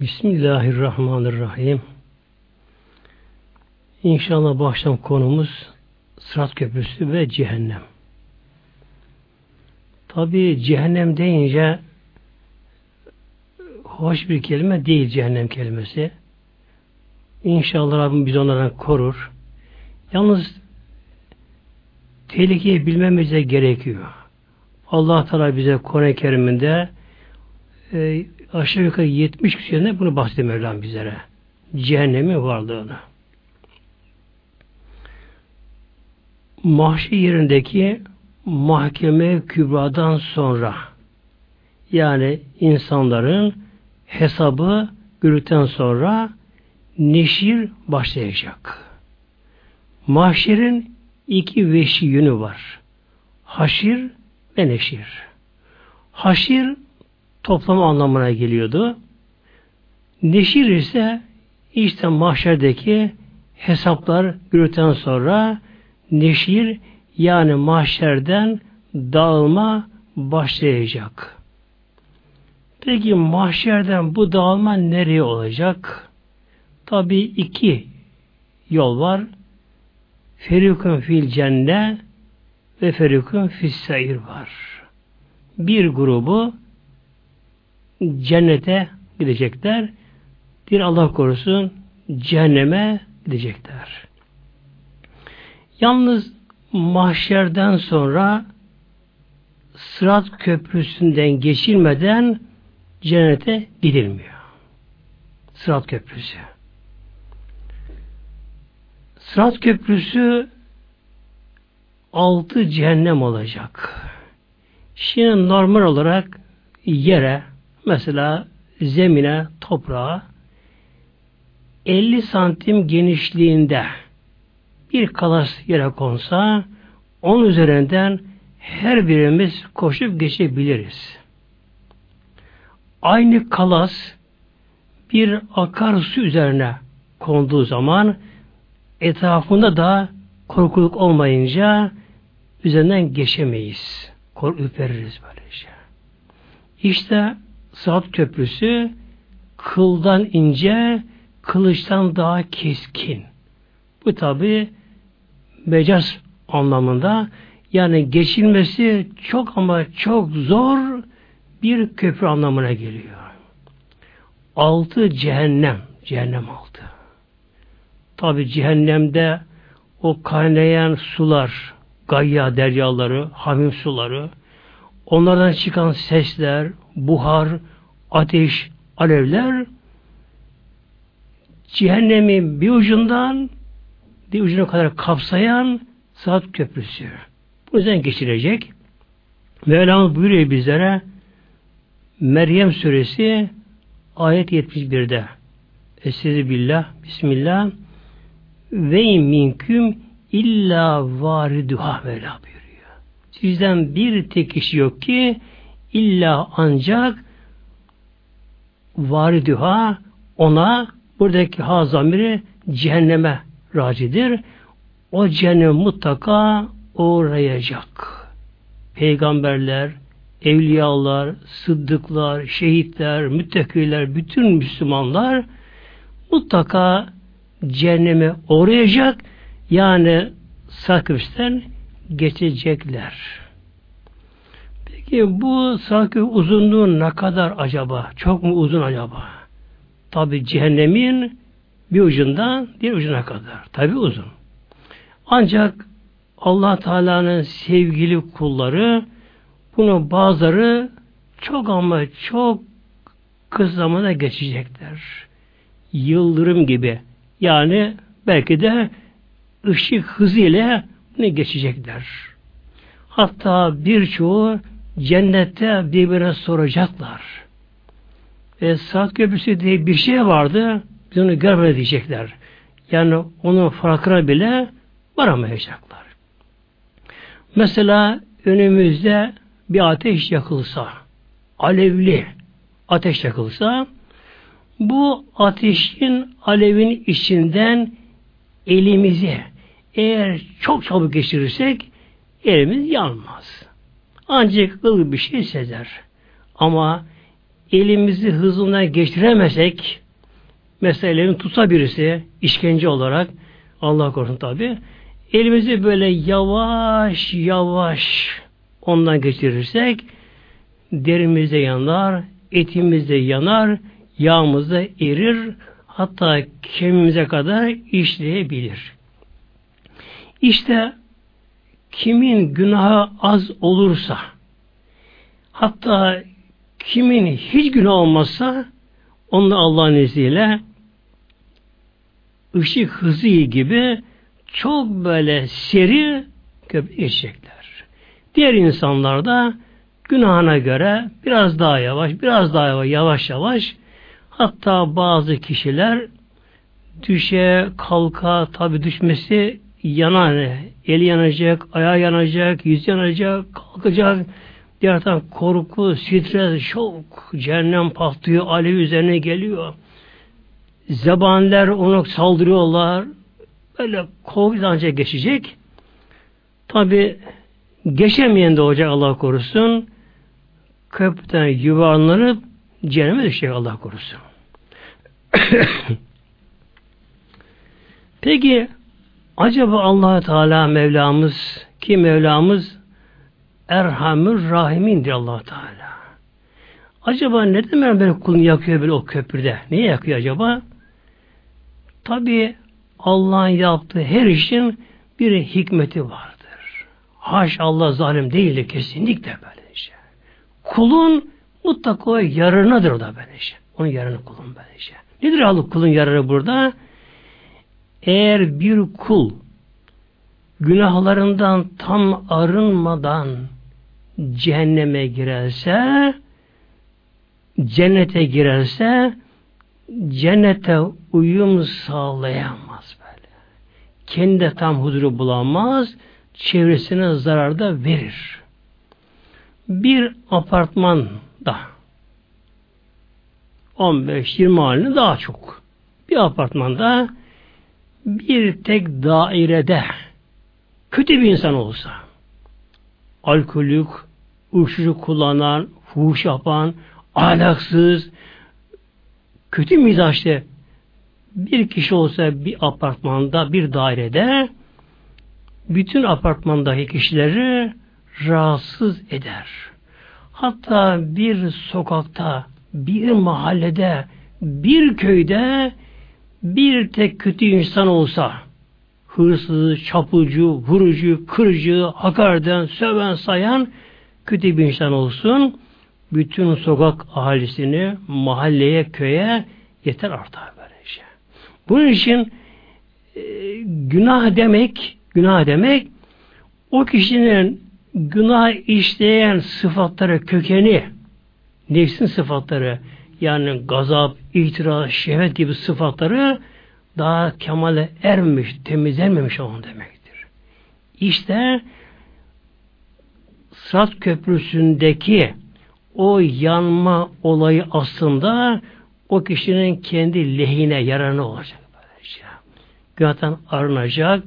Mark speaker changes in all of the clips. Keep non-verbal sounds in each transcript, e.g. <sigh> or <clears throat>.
Speaker 1: Bismillahirrahmanirrahim. İnşallah bu akşam konumuz Sırat Köprüsü ve Cehennem. Tabi cehennem deyince hoş bir kelime değil cehennem kelimesi. İnşallah Rabbim biz onlardan korur. Yalnız tehlikeyi bilmemize gerekiyor. Allah Teala bize Kur'an-ı Kerim'inde e, aşağı yukarı 70 küsüründe bunu bahsediyor Mevlam bizlere. Cehennemin varlığını. Mahşi yerindeki mahkeme kübradan sonra yani insanların hesabı görükten sonra neşir başlayacak. Mahşerin iki veşi yönü var. Haşir ve neşir. Haşir toplama anlamına geliyordu. Neşir ise işte mahşerdeki hesaplar görükten sonra neşir yani mahşerden dağılma başlayacak. Peki mahşerden bu dağılma nereye olacak? Tabi iki yol var. Ferikun fil cenne ve ferikun seyir var. Bir grubu cennete gidecekler. Bir Allah korusun cehenneme gidecekler. Yalnız mahşerden sonra Sırat Köprüsü'nden geçilmeden cennete gidilmiyor. Sırat Köprüsü. Sırat Köprüsü altı cehennem olacak. Şimdi normal olarak yere mesela zemine, toprağa 50 santim genişliğinde bir kalas yere konsa onun üzerinden her birimiz koşup geçebiliriz. Aynı kalas bir akarsu üzerine konduğu zaman etrafında da korkuluk olmayınca üzerinden geçemeyiz. Kork ürpeririz böylece. İşte Sırat Köprüsü kıldan ince, kılıçtan daha keskin. Bu tabi mecaz anlamında yani geçilmesi çok ama çok zor bir köprü anlamına geliyor. Altı cehennem. Cehennem altı. Tabi cehennemde o kaynayan sular, gayya deryaları, hamim suları, onlardan çıkan sesler, buhar, ateş, alevler cehennemin bir ucundan bir ucuna kadar kapsayan saat köprüsü. Bu yüzden geçirecek. Mevlamız buyuruyor bizlere Meryem suresi ayet 71'de Estaizu billah Bismillah ve minküm illa variduha Mevla buyuruyor. Sizden bir tek kişi yok ki illa ancak variduha ona buradaki ha zamiri cehenneme racidir. O cehennem mutlaka uğrayacak. Peygamberler, evliyalar, sıddıklar, şehitler, müttekiler, bütün Müslümanlar mutlaka cehenneme uğrayacak. Yani sakıften geçecekler. Peki bu sakıf uzunluğu ne kadar acaba? Çok mu uzun acaba? Tabi cehennemin bir ucundan bir ucuna kadar. Tabi uzun. Ancak Allah Teala'nın sevgili kulları bunu bazıları çok ama çok kısa zamanda geçecekler. Yıldırım gibi. Yani belki de ışık hızıyla ne geçecekler. Hatta birçoğu cennette birbirine soracaklar. E, saat köprüsü diye bir şey vardı. Biz onu görmedi diyecekler. Yani onun farkına bile varamayacaklar. Mesela önümüzde bir ateş yakılsa, alevli ateş yakılsa, bu ateşin alevin içinden elimizi eğer çok çabuk geçirirsek elimiz yanmaz. Ancak ılık bir şey sezer. Ama elimizi hızına geçiremesek meselelerini tutsa birisi işkence olarak Allah korusun tabi elimizi böyle yavaş yavaş ondan geçirirsek derimizde yanar, etimizde yanar, yağımızda erir, hatta kemiğimize kadar işleyebilir. İşte kimin günahı az olursa, hatta kimin hiç günah olmazsa, onunla Allah'ın izniyle ışık hızı gibi çok böyle seri geçecekler. Diğer insanlar da günahına göre biraz daha yavaş, biraz daha yavaş, yavaş yavaş hatta bazı kişiler düşe, kalka, tabi düşmesi yanar. Eli yanacak, ayağı yanacak, yüz yanacak, kalkacak. Diğer taraf korku, stres, şok, cehennem patlıyor, alev üzerine geliyor. Zebaniler ona saldırıyorlar. Böyle korku ancak geçecek. Tabi geçemeyen de olacak Allah korusun. Köprüden yuvarlanıp cehenneme düşecek Allah korusun. <coughs> Peki acaba allah Teala Mevlamız ki Mevlamız Erhamür Rahimindir allah Teala. Acaba neden ben kulunu yakıyor böyle o köprüde? Niye yakıyor acaba? Tabi Allah'ın yaptığı her işin bir hikmeti vardır. Haş Allah zalim değildir kesinlikle böyle şey. Kulun mutlaka yararınadır da böyle şey. Onun yararını kulun böyle şey. Nedir Allah kulun yararı burada? Eğer bir kul günahlarından tam arınmadan cehenneme girerse cennete girerse cennete uyum sağlayamaz böyle. Kendi tam huzuru bulamaz, çevresine zarar da verir. Bir apartmanda 15-20 halini daha çok. Bir apartmanda bir tek dairede kötü bir insan olsa alkolük, uyuşturucu kullanan, fuhuş yapan, ahlaksız, kötü mizaçlı bir kişi olsa bir apartmanda, bir dairede bütün apartmandaki kişileri rahatsız eder. Hatta bir sokakta, bir mahallede, bir köyde bir tek kötü insan olsa hırsız, çapulcu, vurucu, kırıcı, hakarden, söven, sayan kötü bir insan olsun bütün sokak ahalisini mahalleye, köye yeter artar böyle şey. Bunun için e, günah demek, günah demek o kişinin günah işleyen sıfatları kökeni, nefsin sıfatları, yani gazap, itiraz, şehvet gibi sıfatları daha kemale ermiş, temizlenmemiş olan demektir. İşte Sırat Köprüsü'ndeki o yanma olayı aslında o kişinin kendi lehine yararına olacak. Günahtan arınacak.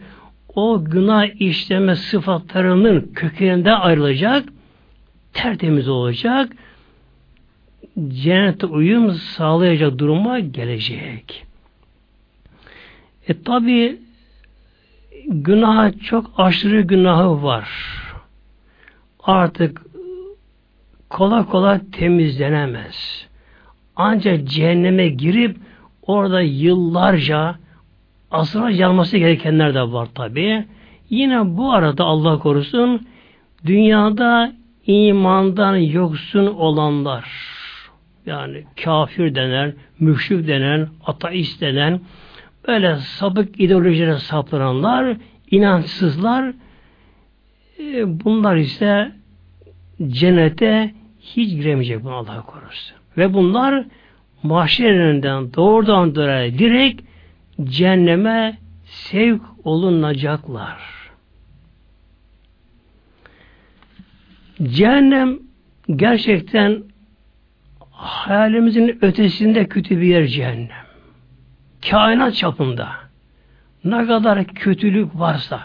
Speaker 1: O günah işleme sıfatlarının kökeninden ayrılacak. Tertemiz olacak. Cennete uyum sağlayacak duruma gelecek. E tabi günah çok aşırı günahı var. Artık kolay kolay temizlenemez. Ancak cehenneme girip orada yıllarca asırlar yanması gerekenler de var tabi. Yine bu arada Allah korusun dünyada imandan yoksun olanlar yani kafir denen, müşrik denen, ateist denen böyle sabık ideolojilere saplananlar, inançsızlar e, bunlar ise cennete hiç giremeyecek bunu Allah korusun. Ve bunlar mahşerinden doğrudan doğruya direkt cehenneme sevk olunacaklar. Cehennem gerçekten hayalimizin ötesinde kötü bir yer cehennem. Kainat çapında ne kadar kötülük varsa,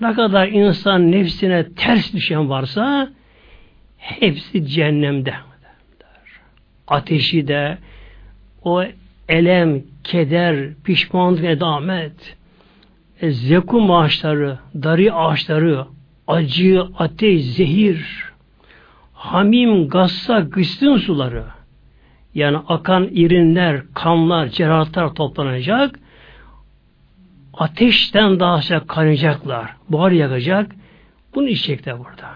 Speaker 1: ne kadar insan nefsine ters düşen varsa hepsi cehennemde. ateşi de, o elem, keder, pişmanlık, edamet, e, zekum ağaçları, dari ağaçları, acı, ateş, zehir, hamim, gassa, gıstın suları, yani akan irinler, kanlar, cerahatlar toplanacak, ateşten daha sıcak kaynayacaklar, buhar yakacak, bunu içecekler burada.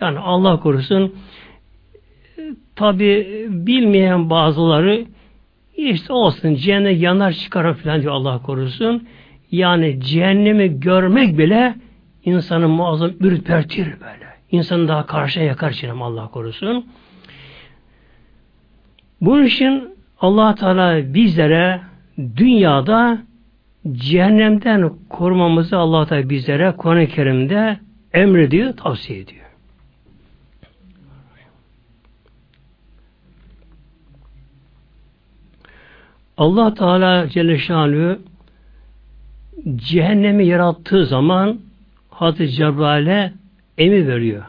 Speaker 1: Yani Allah korusun, tabi bilmeyen bazıları işte olsun cehennem yanar çıkar falan diyor Allah korusun. Yani cehennemi görmek bile insanı muazzam ürpertir böyle. İnsanı daha karşıya yakar cehennem Allah korusun. Bunun için allah Teala bizlere dünyada cehennemden korumamızı allah Teala bizlere Kur'an-ı Kerim'de emrediyor, tavsiye ediyor. Allah Teala Celle Şanlı cehennemi yarattığı zaman Hazreti Cebrail'e emir veriyor.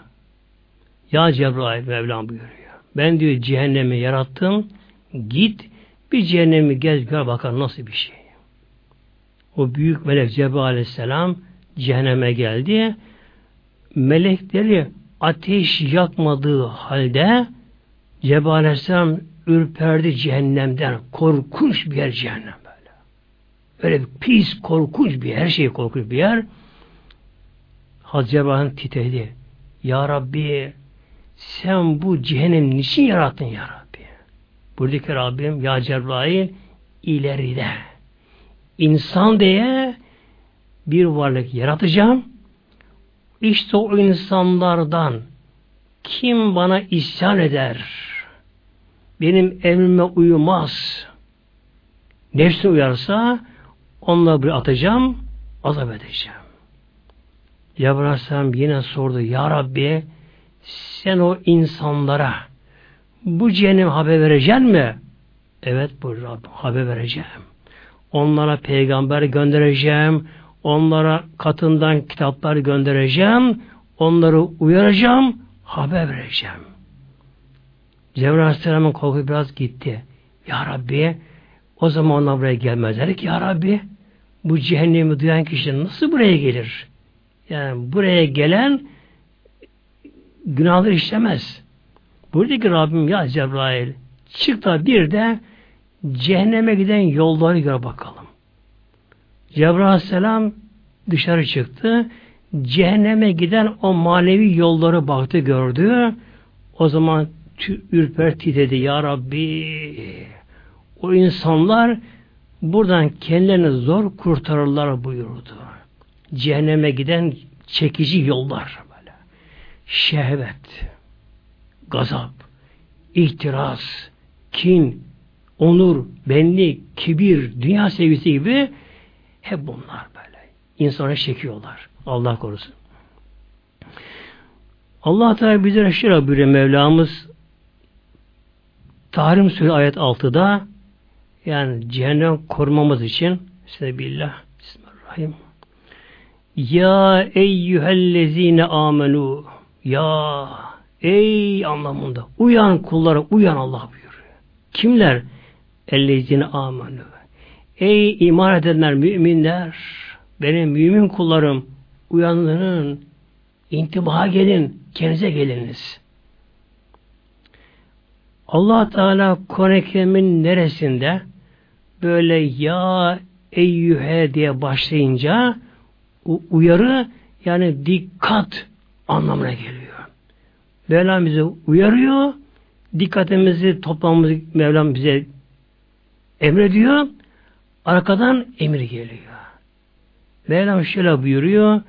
Speaker 1: Ya Cebrail Mevlam buyuruyor. Ben diyor cehennemi yarattım. Git bir cehennemi gez gör bakalım nasıl bir şey. O büyük melek Cebrail Aleyhisselam cehenneme geldi. Melekleri ateş yakmadığı halde Cebrail Aleyhisselam ürperdi cehennemden. Korkunç bir yer cehennem böyle. Öyle bir pis, korkunç bir her şey korkunç bir yer. Hazreti Cebrail titredi. Ya Rabbi sen bu cehennem niçin yarattın ya Rabbi? Buradaki Rabbim ya Cebrail ileride insan diye bir varlık yaratacağım. İşte o insanlardan kim bana isyan eder, benim emrime uyumaz, nefsi uyarsa onları bir atacağım, azap edeceğim. Cebrail yine sordu, Ya Rabbi sen o insanlara bu cehennem haber vereceksin mi? Evet bu Rabbim haber vereceğim. Onlara peygamber göndereceğim. Onlara katından kitaplar göndereceğim. Onları uyaracağım. Haber vereceğim. Cebrail Aleyhisselam'ın korku biraz gitti. Ya Rabbi o zaman onlar buraya gelmezler ki Ya Rabbi bu cehennemi duyan kişi nasıl buraya gelir? Yani buraya gelen günahları işlemez. Buradaki Rabbim ya Cebrail çık da bir de cehenneme giden yolları gör bakalım. Cebrail Aleyhisselam dışarı çıktı. Cehenneme giden o manevi yolları baktı gördü. O zaman ürperti dedi ya Rabbi o insanlar buradan kendilerini zor kurtarırlar buyurdu. Cehenneme giden çekici yollar şehvet, gazap, ihtiras, kin, onur, benlik, kibir, dünya sevgisi gibi hep bunlar böyle. İnsana çekiyorlar. Allah korusun. Allah Teala bize şöyle buyuruyor Mevlamız Tahrim Suresi ayet 6'da yani cehennem korumamız için Bismillah Bismillahirrahmanirrahim Ya eyyühellezine amenu ya ey anlamında uyan kullara uyan Allah buyuruyor. Kimler? Ellezine amenü. Ey iman edenler, müminler, benim mümin kullarım uyanın, intibaha gelin, kendinize geliniz. Allah Teala Kur'an-ı neresinde böyle ya eyyühe diye başlayınca uyarı yani dikkat anlamına geliyor. Mevlam bize uyarıyor. Dikkatimizi toplamamızı Mevlam bize emrediyor. Arkadan emir geliyor. Mevlam şöyle buyuruyor.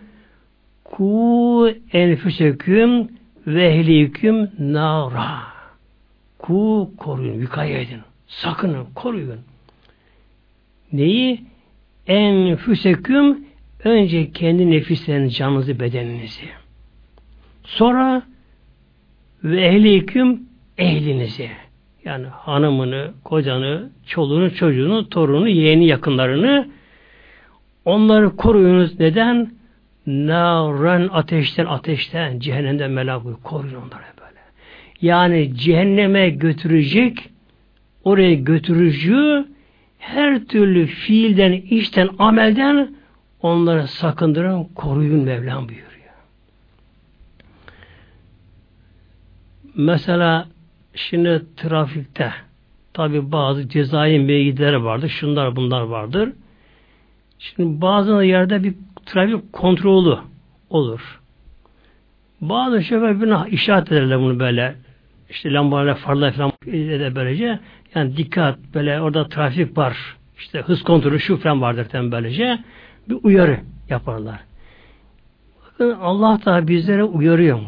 Speaker 1: Ku enfüseküm ve ehliyüküm nara. Ku koruyun, vikaya edin. Sakının, koruyun. Neyi? Enfüseküm önce kendi nefislerinizi, canınızı, bedeninizi. Sonra ve ehliyüküm ehlinizi yani hanımını, kocanı, çoluğunu, çocuğunu, torunu, yeğeni, yakınlarını onları koruyunuz. Neden? Naren ateşten, ateşten, cehennemden melak koruyun onları böyle. Yani cehenneme götürecek oraya götürücü her türlü fiilden, işten, amelden onları sakındırın, koruyun Mevlam buyuruyor. Mesela şimdi trafikte tabi bazı cezai meygileri vardır, şunlar bunlar vardır. Şimdi bazı yerde bir trafik kontrolü olur. Bazı şoför birine işaret ederler bunu böyle. İşte lambalarla, farlar falan eder böylece. Yani dikkat böyle orada trafik var. İşte hız kontrolü şu falan vardır tam böylece. Bir uyarı yaparlar. Bakın Allah da bizlere uyarıyor mu?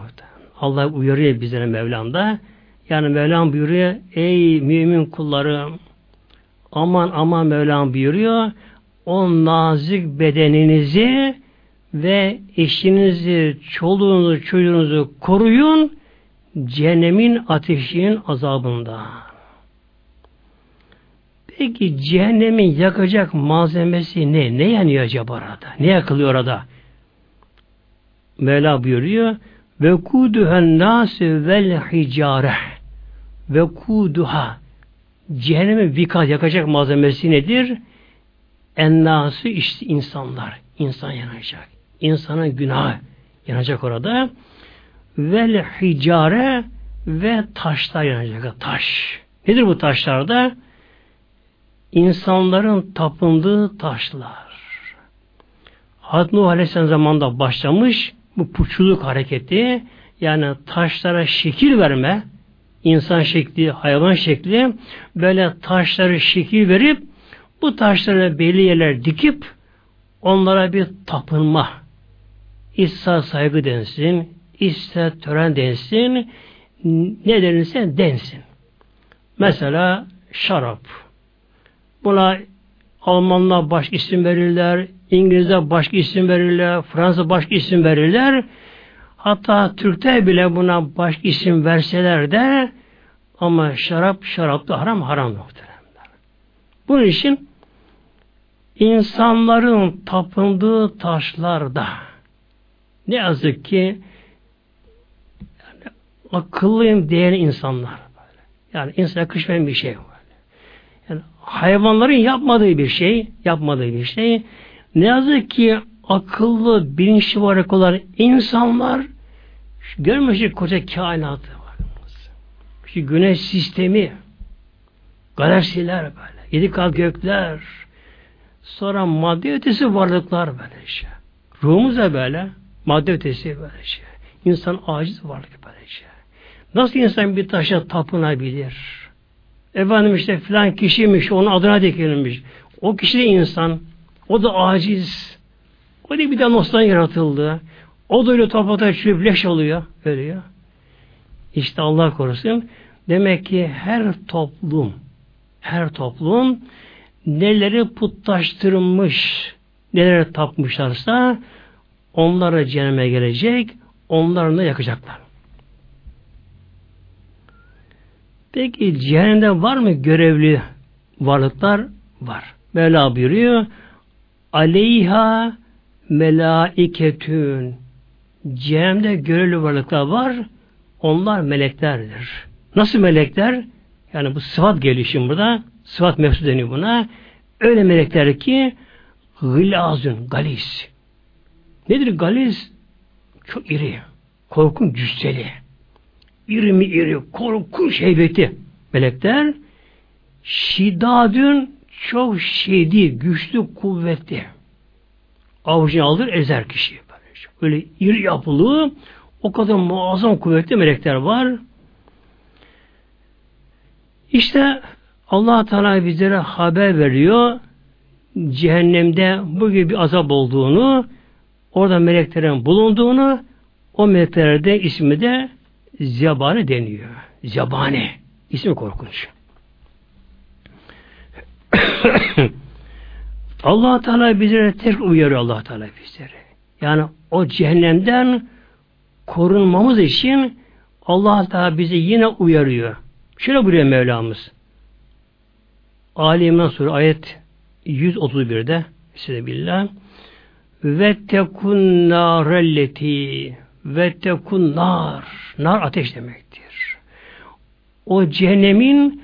Speaker 1: Allah uyarıyor bizlere Mevlam'da. Yani Mevlam buyuruyor ey mümin kullarım aman aman Mevlam buyuruyor o nazik bedeninizi ve eşinizi, çoluğunuzu, çocuğunuzu koruyun cehennemin ateşinin azabında. Peki cehennemin yakacak malzemesi ne? Ne yanıyor acaba orada? Ne yakılıyor orada? Mevla buyuruyor ve kuduhen nâsü vel hicare ve kuduha cehennemin vikat yakacak malzemesi nedir? Ennâsü işte insanlar. insan yanacak. İnsanın günahı yanacak orada. Vel hicare ve taşlar yanacak. Taş. Nedir bu taşlarda? İnsanların tapındığı taşlar. Hazreti Nuh Aleyhisselam zamanında başlamış bu puçuluk hareketi yani taşlara şekil verme insan şekli, hayvan şekli böyle taşları şekil verip bu taşlara belli yerler dikip onlara bir tapınma ister saygı densin ister tören densin ne denirse densin. Mesela şarap. Buna Almanlar baş isim verirler, İngilizler başka isim verirler, Fransa başka isim verirler. Hatta Türkler bile buna başka isim verseler de ama şarap şarap da haram haram muhteremler. Bunun için insanların tapındığı taşlarda ne yazık ki yani akıllıyım diyen insanlar. Yani insana yakışmayan bir şey var. Hayvanların yapmadığı bir şey, yapmadığı bir şey ne yazık ki akıllı, bilinçli varlık olan insanlar görmüştük koca kainatı var. Şu güneş sistemi, galaksiler böyle, yedi kat gökler, sonra madde ötesi varlıklar böyle şey. Ruhumuz da böyle, madde ötesi böyle şey. İnsan aciz varlık böyle şey. Nasıl insan bir taşa tapınabilir? Efendim işte filan kişiymiş, onun adına dikilmiş. O kişi de insan, o da aciz. O da bir de nostan yaratıldı. O da öyle toprakta çürüp leş oluyor. Ölüyor. İşte Allah korusun. Demek ki her toplum her toplum neleri putlaştırmış neleri tapmışlarsa onlara cehenneme gelecek onları da yakacaklar. Peki cehennemde var mı görevli varlıklar? Var. Mevla buyuruyor aleyha melaiketün cehennemde görevli varlıklar var onlar meleklerdir. Nasıl melekler? Yani bu sıfat gelişim burada. Sıfat mefsud deniyor buna. Öyle melekler ki gılazun, galis. Nedir galis? Çok iri. Korkun cüsseli. İri mi iri, korkunç heybeti. Melekler şidadün çok şedi, güçlü, kuvvetli. Avucunu alır, ezer kişi. Böyle iri yapılı, o kadar muazzam kuvvetli melekler var. İşte allah Teala bizlere haber veriyor cehennemde bu gibi bir azap olduğunu orada meleklerin bulunduğunu o meleklerde ismi de Zebani deniyor. Zebani. İsmi korkunç. <coughs> allah Teala bizlere tek uyarıyor allah Teala bizlere. Yani o cehennemden korunmamız için allah Teala bizi yine uyarıyor. Şöyle buyuruyor Mevlamız. Ali İmran Suresi ayet 131'de size billah ve tekun narelleti ve tekun nar nar ateş demektir. O cehennemin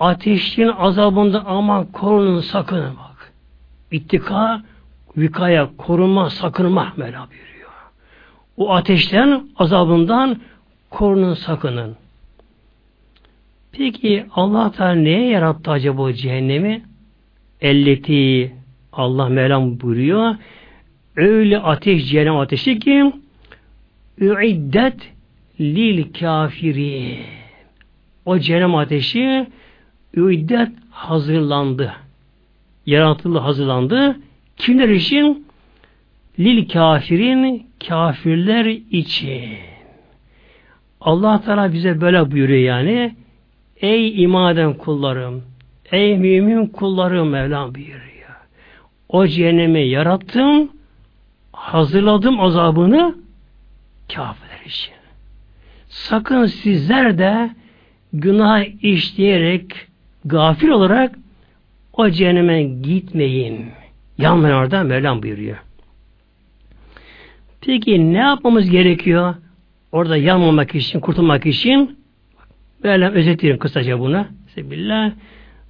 Speaker 1: ateşin azabında aman korunun sakının bak. İttika, vikaya, korunma, sakınma Mevla buyuruyor. O ateşten, azabından korunun, sakının. Peki Allah Teala neye yarattı acaba o cehennemi? Elleti Allah Mevlam buyuruyor. Öyle ateş, cehennem ateşi ki üiddet lil kafiri. O cehennem ateşi üiddet hazırlandı. Yaratıldı, hazırlandı. Kimler için? Lil kafirin kafirler için. Allah Teala bize böyle buyuruyor yani. Ey imaden kullarım, ey mümin kullarım Mevlam buyuruyor. O cehennemi yarattım, hazırladım azabını kafirler için. Sakın sizler de günah işleyerek, gafil olarak o cehenneme gitmeyin. Yanmayın orada Mevlam buyuruyor. Peki ne yapmamız gerekiyor? Orada yanmamak için, kurtulmak için Mevlam özetleyelim kısaca bunu. Sebillah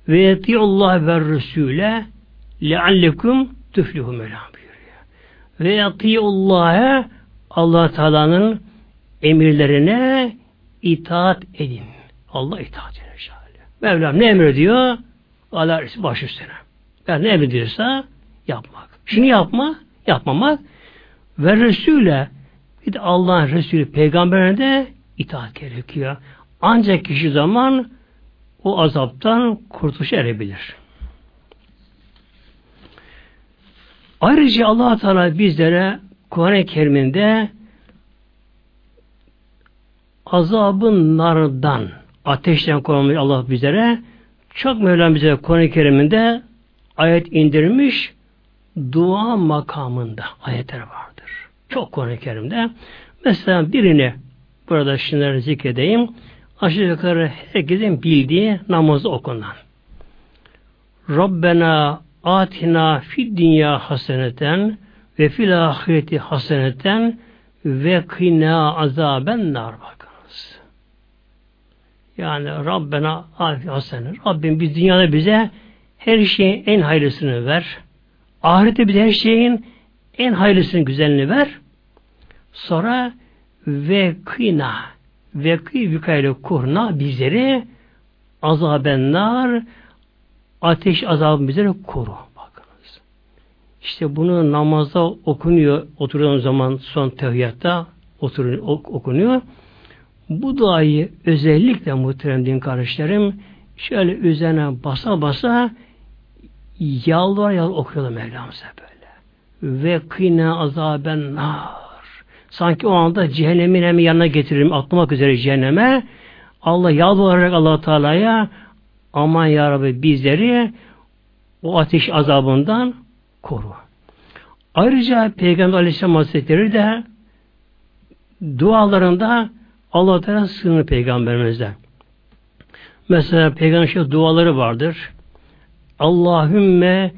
Speaker 1: ve yetiyullah ve Resul'e leallekum tüflühü Mevlam buyuruyor. Ve yetiyullah'a allah Teala'nın emirlerine itaat edin. Allah itaat edin. Mevlam ne emrediyor? Allah baş üstüne. Yani ne emrediyorsa yapmak. Şunu yapma, yapmamak ve Resul'e bir de Allah'ın Resulü peygamberine de itaat gerekiyor. Ancak kişi zaman o azaptan kurtuluş erebilir. Ayrıca allah Teala bizlere Kur'an-ı Kerim'inde azabın nardan, ateşten korunmuş Allah bizlere çok Mevlam bize Kur'an-ı Kerim'inde ayet indirmiş dua makamında ayetler vardır. Çok Kur'an-ı Kerim'de. Mesela birini burada şunları zikredeyim. Aşağı yukarı herkesin bildiği namazı okunan. Rabbena atina fid dünya haseneten ve fil ahireti haseneten ve kina azaben nar. Yani Rabbena hasene. Rabbim biz dünyada bize her şeyin en hayırlısını ver. Ahirette bize her şeyin en hayırlısını, güzelini ver. Sonra ve kina ve kı vükayla kurna bizleri azabenler ateş azabı bizleri koru. Bakınız. İşte bunu namazda okunuyor. Oturduğun zaman son tehiyyatta oturuyor, okunuyor. Bu duayı özellikle muhterem din kardeşlerim şöyle üzerine basa basa yalvar yalvar okuyorlar Mevlamıza böyle. Ve kıyna azaben nar. Sanki o anda cehennemin hemen yanına getiririm atlamak üzere cehenneme. Allah yalvararak allah Teala'ya aman ya Rabbi bizleri o ateş azabından koru. Ayrıca Peygamber Aleyhisselam Hazretleri de dualarında Allah Teala sığınır peygamberimizden. Mesela peygamber şey duaları vardır. Allahümme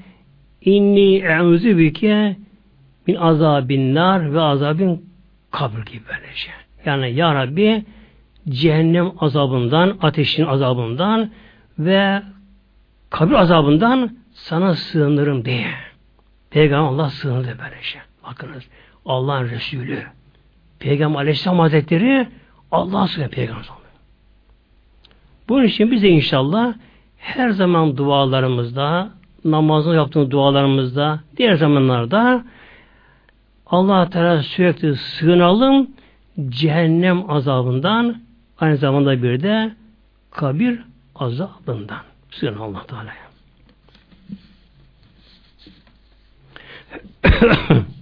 Speaker 1: inni e'uzu bike min azabin nar ve azabin kabr gibi böylece. Yani Ya Rabbi cehennem azabından, ateşin azabından ve kabir azabından sana sığınırım diye. Peygamber Allah sığınırdı böylece. Bakınız Allah'ın Resulü. Peygamber Aleyhisselam Hazretleri Allah'a sığınır Peygamber Bunun için biz de inşallah her zaman dualarımızda, namazını yaptığımız dualarımızda, diğer zamanlarda Allah Teala sürekli sığınalım cehennem azabından aynı zamanda bir de kabir azabından. Sığın Allah Teala'ya. <clears throat>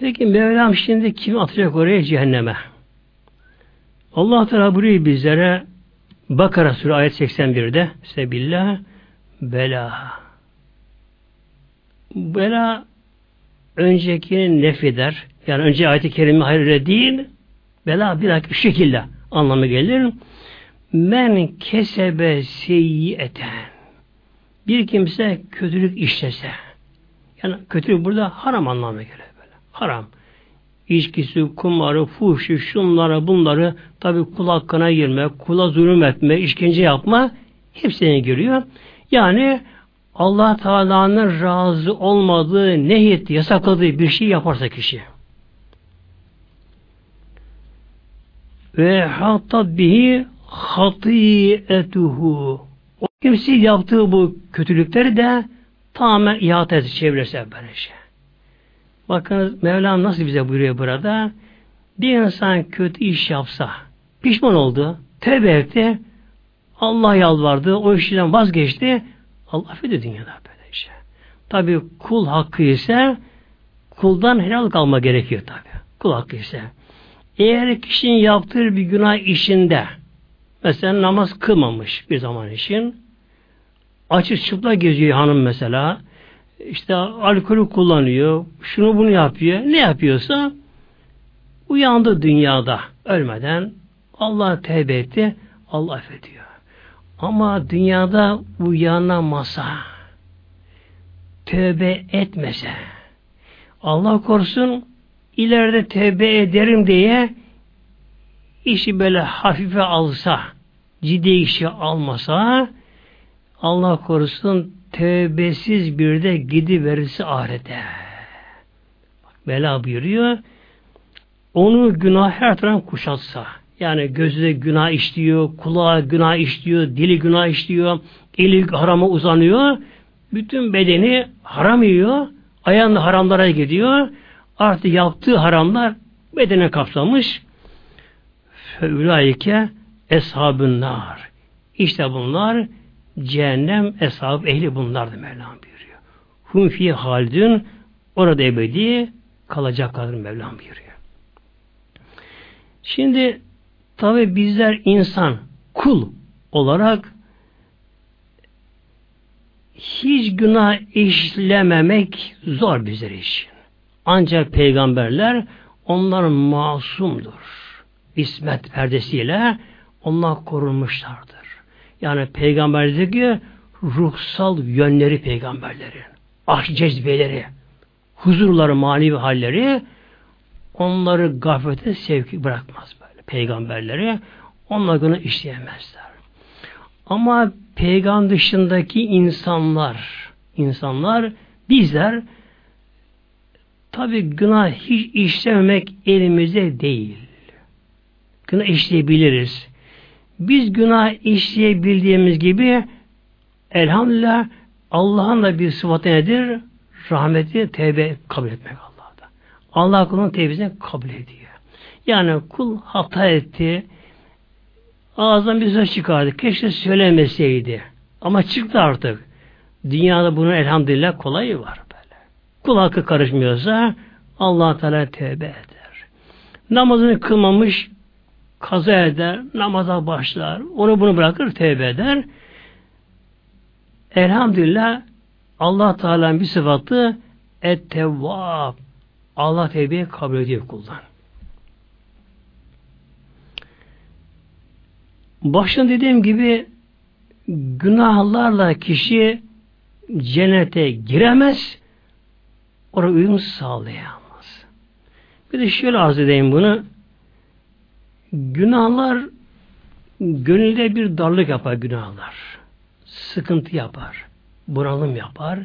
Speaker 1: Peki Mevlam şimdi kimi atacak oraya cehenneme? Allah Teala burayı bizlere Bakara Suresi ayet 81'de Sebillah bela bela öncekini nefeder. Yani önce ayet-i kerime hayır değil bela bir şekilde anlamı gelir. Men kesebe seyyiyeten bir kimse kötülük işlese yani kötülük burada haram anlamına gelir. Haram. içkisi, kumarı, fuhşu, şunları, bunları tabi kul hakkına girme, kula zulüm etme, işkence yapma hepsine giriyor. Yani Allah Teala'nın razı olmadığı, nehyet, yasakladığı bir şey yaparsa kişi. Ve hatta bihi hatiyetuhu. O kimse yaptığı bu kötülükleri de tamamen ihata etse çevirse böylece. Bakınız Mevlam nasıl bize buyuruyor burada? Bir insan kötü iş yapsa, pişman oldu, tevbe etti, Allah yalvardı, o işten vazgeçti, Allah affediyor dünyada böylece. Tabi kul hakkı ise kuldan helal kalma gerekiyor tabi. Kul hakkı ise. Eğer kişinin yaptığı bir günah işinde mesela namaz kılmamış bir zaman için açık çıplak geziyor hanım mesela işte alkolü kullanıyor şunu bunu yapıyor ne yapıyorsa uyandı dünyada ölmeden Allah tevbe etti Allah affediyor. Ama dünyada uyanamasa tövbe etmese Allah korusun ileride tevbe ederim diye işi böyle hafife alsa, ciddi işi almasa, Allah korusun tevbesiz bir de gidiverirse ahirete. Bak, bela buyuruyor. Onu günah her taraftan kuşatsa, yani gözü günah işliyor, kulağı günah işliyor, dili günah işliyor, eli harama uzanıyor, bütün bedeni haram yiyor, ayağında haramlara gidiyor, Artık yaptığı haramlar bedene kapsamış. Feülaike eshabın nar. İşte bunlar cehennem eshab ehli bunlardı Mevlam buyuruyor. Hum fi haldün orada ebedi kalacaklardır Mevlam buyuruyor. Şimdi tabi bizler insan kul olarak hiç günah işlememek zor bizler için. Ancak peygamberler onlar masumdur. İsmet perdesiyle onlar korunmuşlardır. Yani peygamber ki ruhsal yönleri peygamberlerin. Aşk cezbeleri, huzurları, manevi halleri onları gaflete sevki bırakmaz böyle peygamberleri. Onlar günü işleyemezler. Ama peygamber dışındaki insanlar, insanlar bizler Tabi günah hiç işlememek elimizde değil. Günah işleyebiliriz. Biz günah işleyebildiğimiz gibi elhamdülillah Allah'ın da bir sıfatı nedir? Rahmeti, tevbe kabul etmek Allah'da. Allah kulun tevbesini kabul ediyor. Yani kul hata etti, ağzından bir söz çıkardı. Keşke söylemeseydi. Ama çıktı artık. Dünyada bunun elhamdülillah kolayı var. Kul hakkı karışmıyorsa allah Teala tevbe eder. Namazını kılmamış kaza eder, namaza başlar, onu bunu bırakır, tevbe eder. Elhamdülillah Allah Teala'nın bir sıfatı et-tevvab. Allah tevbeyi kabul ediyor kuldan. Başın dediğim gibi günahlarla kişi cennete giremez Oraya uyum sağlayamaz. Bir de şöyle arz edeyim bunu. Günahlar gönülde bir darlık yapar günahlar. Sıkıntı yapar. Bunalım yapar.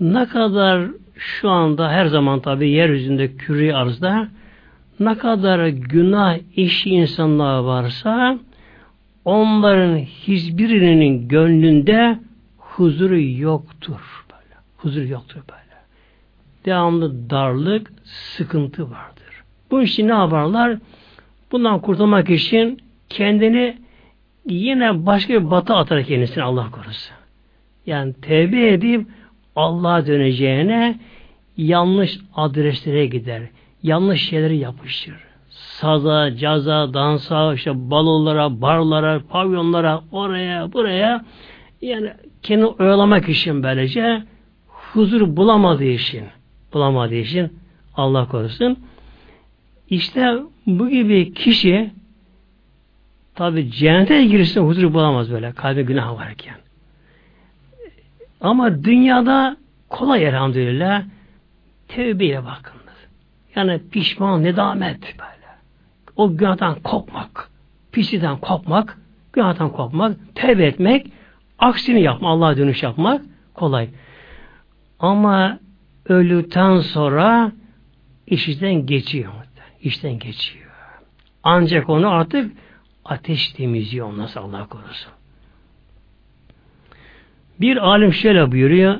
Speaker 1: Ne kadar şu anda her zaman tabi yeryüzünde küre arzda ne kadar günah işi insanlar varsa onların hiçbirinin gönlünde huzuru yoktur. Böyle. Huzur yoktur böyle devamlı darlık, sıkıntı vardır. Bu için ne yaparlar? Bundan kurtulmak için kendini yine başka bir batı atar kendisine Allah korusun. Yani tevbe edip Allah'a döneceğine yanlış adreslere gider. Yanlış şeyleri yapıştır. Saza, caza, dansa, işte balolara, barlara, pavyonlara, oraya, buraya yani kendini oyalamak için böylece huzur bulamadığı için bulamadığı için Allah korusun. İşte bu gibi kişi tabi cennete girsin huzur bulamaz böyle kalbi günah varken. Ama dünyada kolay elhamdülillah tevbeyle bakınız. Yani pişman, nedamet böyle. O günahtan kopmak, pislikten kopmak, günahtan kopmak, tevbe etmek, aksini yapma, Allah'a dönüş yapmak kolay. Ama öldükten sonra işten geçiyor. İşten geçiyor. Ancak onu artık ateş temizliyor nasıl Allah korusun. Bir alim şöyle buyuruyor.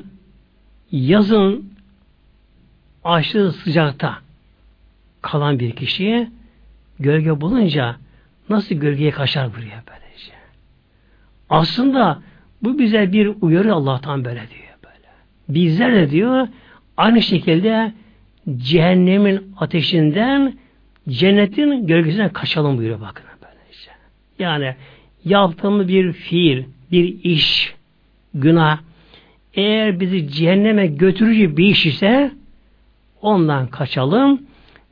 Speaker 1: Yazın aşırı sıcakta kalan bir kişiye gölge bulunca nasıl gölgeye kaçar buraya böylece. Aslında bu bize bir uyarı Allah'tan böyle diyor böyle. Bizler de diyor aynı şekilde cehennemin ateşinden cennetin gölgesine kaçalım buyuruyor bakın böylece. Yani yaptığımız bir fiil, bir iş, günah eğer bizi cehenneme götürücü bir iş ise ondan kaçalım.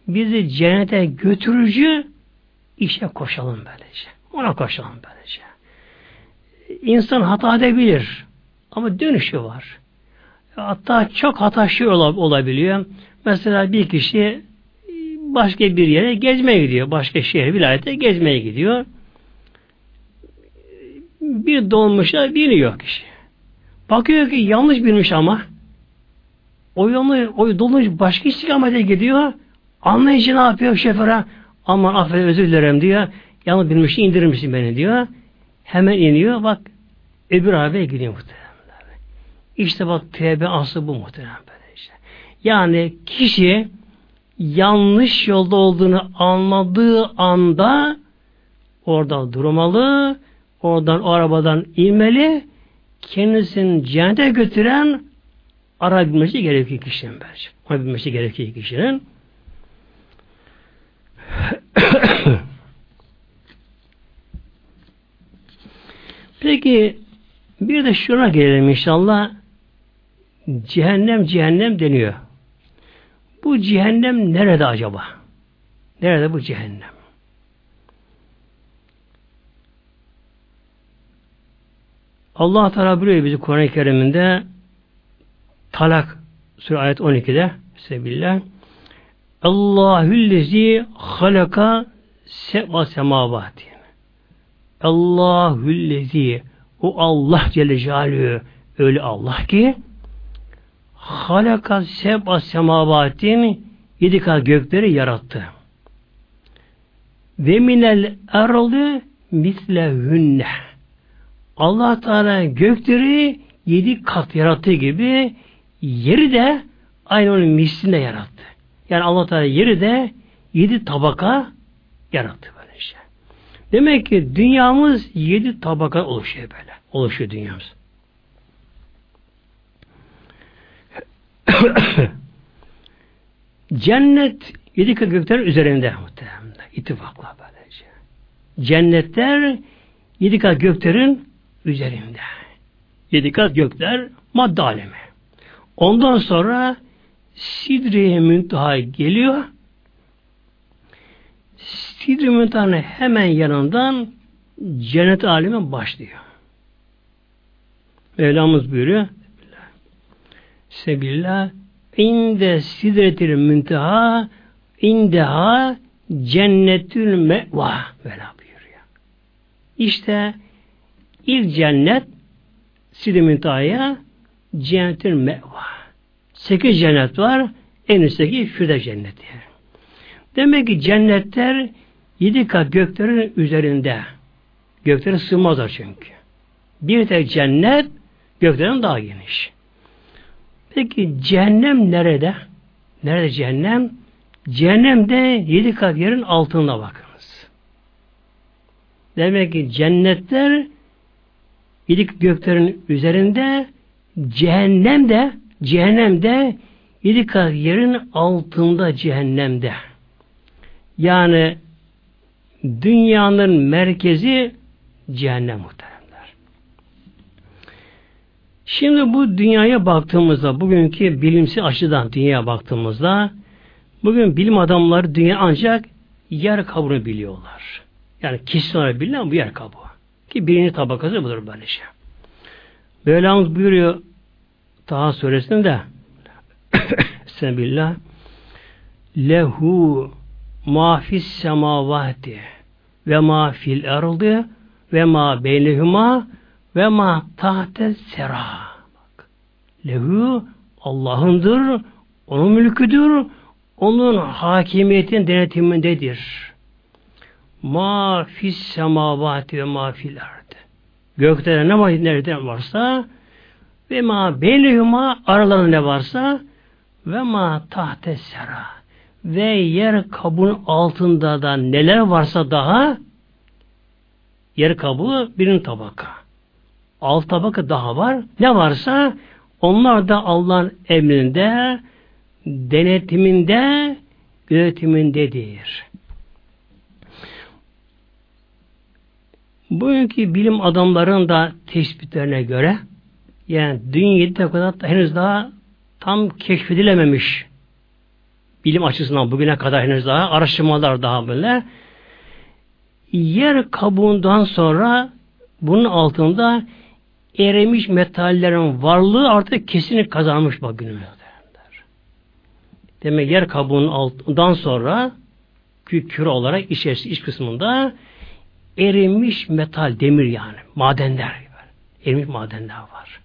Speaker 1: Bizi cennete götürücü işe koşalım böylece. Ona koşalım böylece. İnsan hata edebilir. Ama dönüşü var. Hatta çok hata şey olabiliyor. Mesela bir kişi başka bir yere gezmeye gidiyor. Başka şehir, vilayete gezmeye gidiyor. Bir dolmuşa biniyor kişi. Bakıyor ki yanlış bilmiş ama o yolu, o dolmuş başka istikamete gidiyor. Anlayıcı ne yapıyor şoföre? Aman affedin özür dilerim diyor. Yanlış bilmiş indirir misin beni diyor. Hemen iniyor. Bak öbür arabaya gidiyor muhtemelen. İşte bak tevbe aslı bu muhtemelen işte. Yani kişi yanlış yolda olduğunu anladığı anda orada durmalı, oradan o arabadan inmeli, kendisini cennete götüren ara bilmesi gerekiyor kişinin bence. Ara bilmesi gerekiyor kişinin. <coughs> Peki bir de şuna gelelim inşallah. Cehennem cehennem deniyor. Bu cehennem nerede acaba? Nerede bu cehennem? Allah Teala buyuruyor bizi Kur'an-ı Kerim'inde Talak Sure ayet 12'de Sebillah Allahüllezi halaka seba semavati Allahüllezi o Allah Celle Celaluhu öyle Allah ki halaka seba semavatin yedi kat gökleri yarattı. Ve minel erli mislehünne Allah Teala gökleri yedi kat yarattığı gibi yeri de aynı onun mislinde yarattı. Yani Allah Teala yeri de yedi tabaka yarattı böyle şey. Demek ki dünyamız yedi tabaka oluşuyor böyle. Oluşuyor dünyamız. <coughs> Cennet yedi kat göklerin üzerinde muhtemelen. İttifakla böylece. Cennetler yedi kat göklerin üzerinde. Yedi kat gökler madde alemi. Ondan sonra Sidre-i Müntaha geliyor. Sidre-i Müntaha'nın hemen yanından cennet alemi başlıyor. Mevlamız buyuruyor. Sebillah inde sidretil münteha indeha cennetül meva böyle buyuruyor. İşte ilk cennet sidre müntehaya cennetül meva. Sekiz cennet var. En üstteki Firdevs cenneti. Demek ki cennetler yedi kat göklerin üzerinde. Gökleri sığmazlar çünkü. Bir tek cennet göklerin daha geniş. Peki cehennem nerede? Nerede cehennem? Cehennem de yedi kat yerin altında bakınız. Demek ki cennetler yedi göklerin üzerinde cehennem de cehennemde yedi kat yerin altında cehennemde. Yani dünyanın merkezi cehennem. Şimdi bu dünyaya baktığımızda, bugünkü bilimsel açıdan dünyaya baktığımızda, bugün bilim adamları dünya ancak yer kabuğunu biliyorlar. Yani kesin olarak bilinen bu yer kabuğu. Ki birinci tabakası budur böylece. Mevlamız buyuruyor Taha suresinde <coughs> Sebillah lehu ma fis semavati ve ma fil erdi ve ma beynehuma ve ma tahte sera. Bak. Lehu Allah'ındır, onun mülküdür, onun hakimiyetin denetimindedir. Ma fis semavati ve ma fil. Gökte ne nerede varsa ve ma beynehuma aralarında ne varsa ve ma tahte sera ve yer kabın altında da neler varsa daha yer kabuğu birin tabaka. Alt tabaka daha var. Ne varsa onlar da Allah'ın emrinde, denetiminde, yönetimindedir. Bugünkü bilim adamlarının da tespitlerine göre yani dünyada kadar henüz daha tam keşfedilememiş bilim açısından bugüne kadar henüz daha araştırmalar daha böyle yer kabuğundan sonra bunun altında erimiş metallerin varlığı artık kesinlik kazanmış bak. Demek yer kabuğunun altından sonra küre olarak içerisi iç kısmında erimiş metal, demir yani. Madenler. Erimiş madenler var.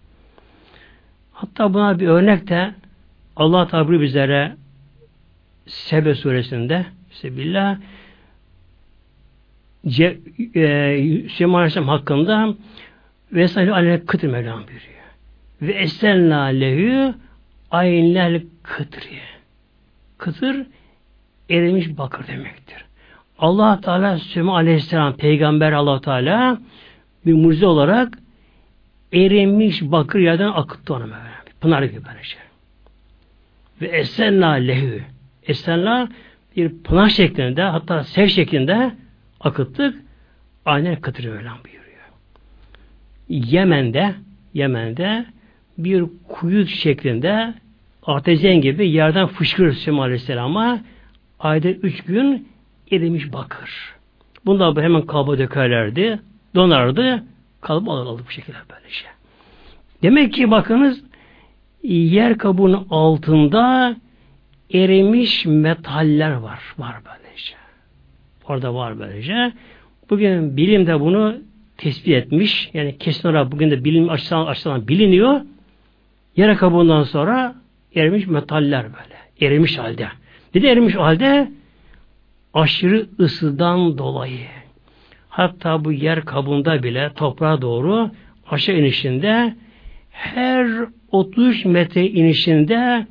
Speaker 1: Hatta buna bir örnek de Allah tabiri bizlere Sebe suresinde Sebillah Ce, e, Süleyman Aleyhisselam hakkında Vesaire aleyhe kıtır Mevlam buyuruyor. Ve esenna lehü aynel kıtri. Kıtır erimiş bakır demektir. Allah Teala Süleyman Aleyhisselam peygamber Allah Teala bir mucize olarak erimiş bakır yerden akıttı onu böyle. Pınar gibi böyle şey. Ve esenna lehü. Esenna bir pınar şeklinde hatta sel şeklinde akıttık. Aynen kıtır Mevlam buyuruyor. Yemen'de Yemen'de bir kuyu şeklinde artezyen gibi yerden fışkırır Süleyman Aleyhisselam'a ayda üç gün erimiş bakır. Bunlar hemen kabuğa dökerlerdi, donardı, kalıp alırdı bu şekilde böyle şey. Demek ki bakınız yer kabuğunun altında erimiş metaller var. Var böylece. Orada var böylece. Bugün bilim de bunu tespit etmiş. Yani kesin olarak bugün de bilim açısından, açısından biliniyor. Yer kabuğundan sonra erimiş metaller böyle. Erimiş halde. Dedi erimiş halde aşırı ısıdan dolayı. Hatta bu yer kabuğunda bile toprağa doğru aşağı inişinde her 33 metre inişinde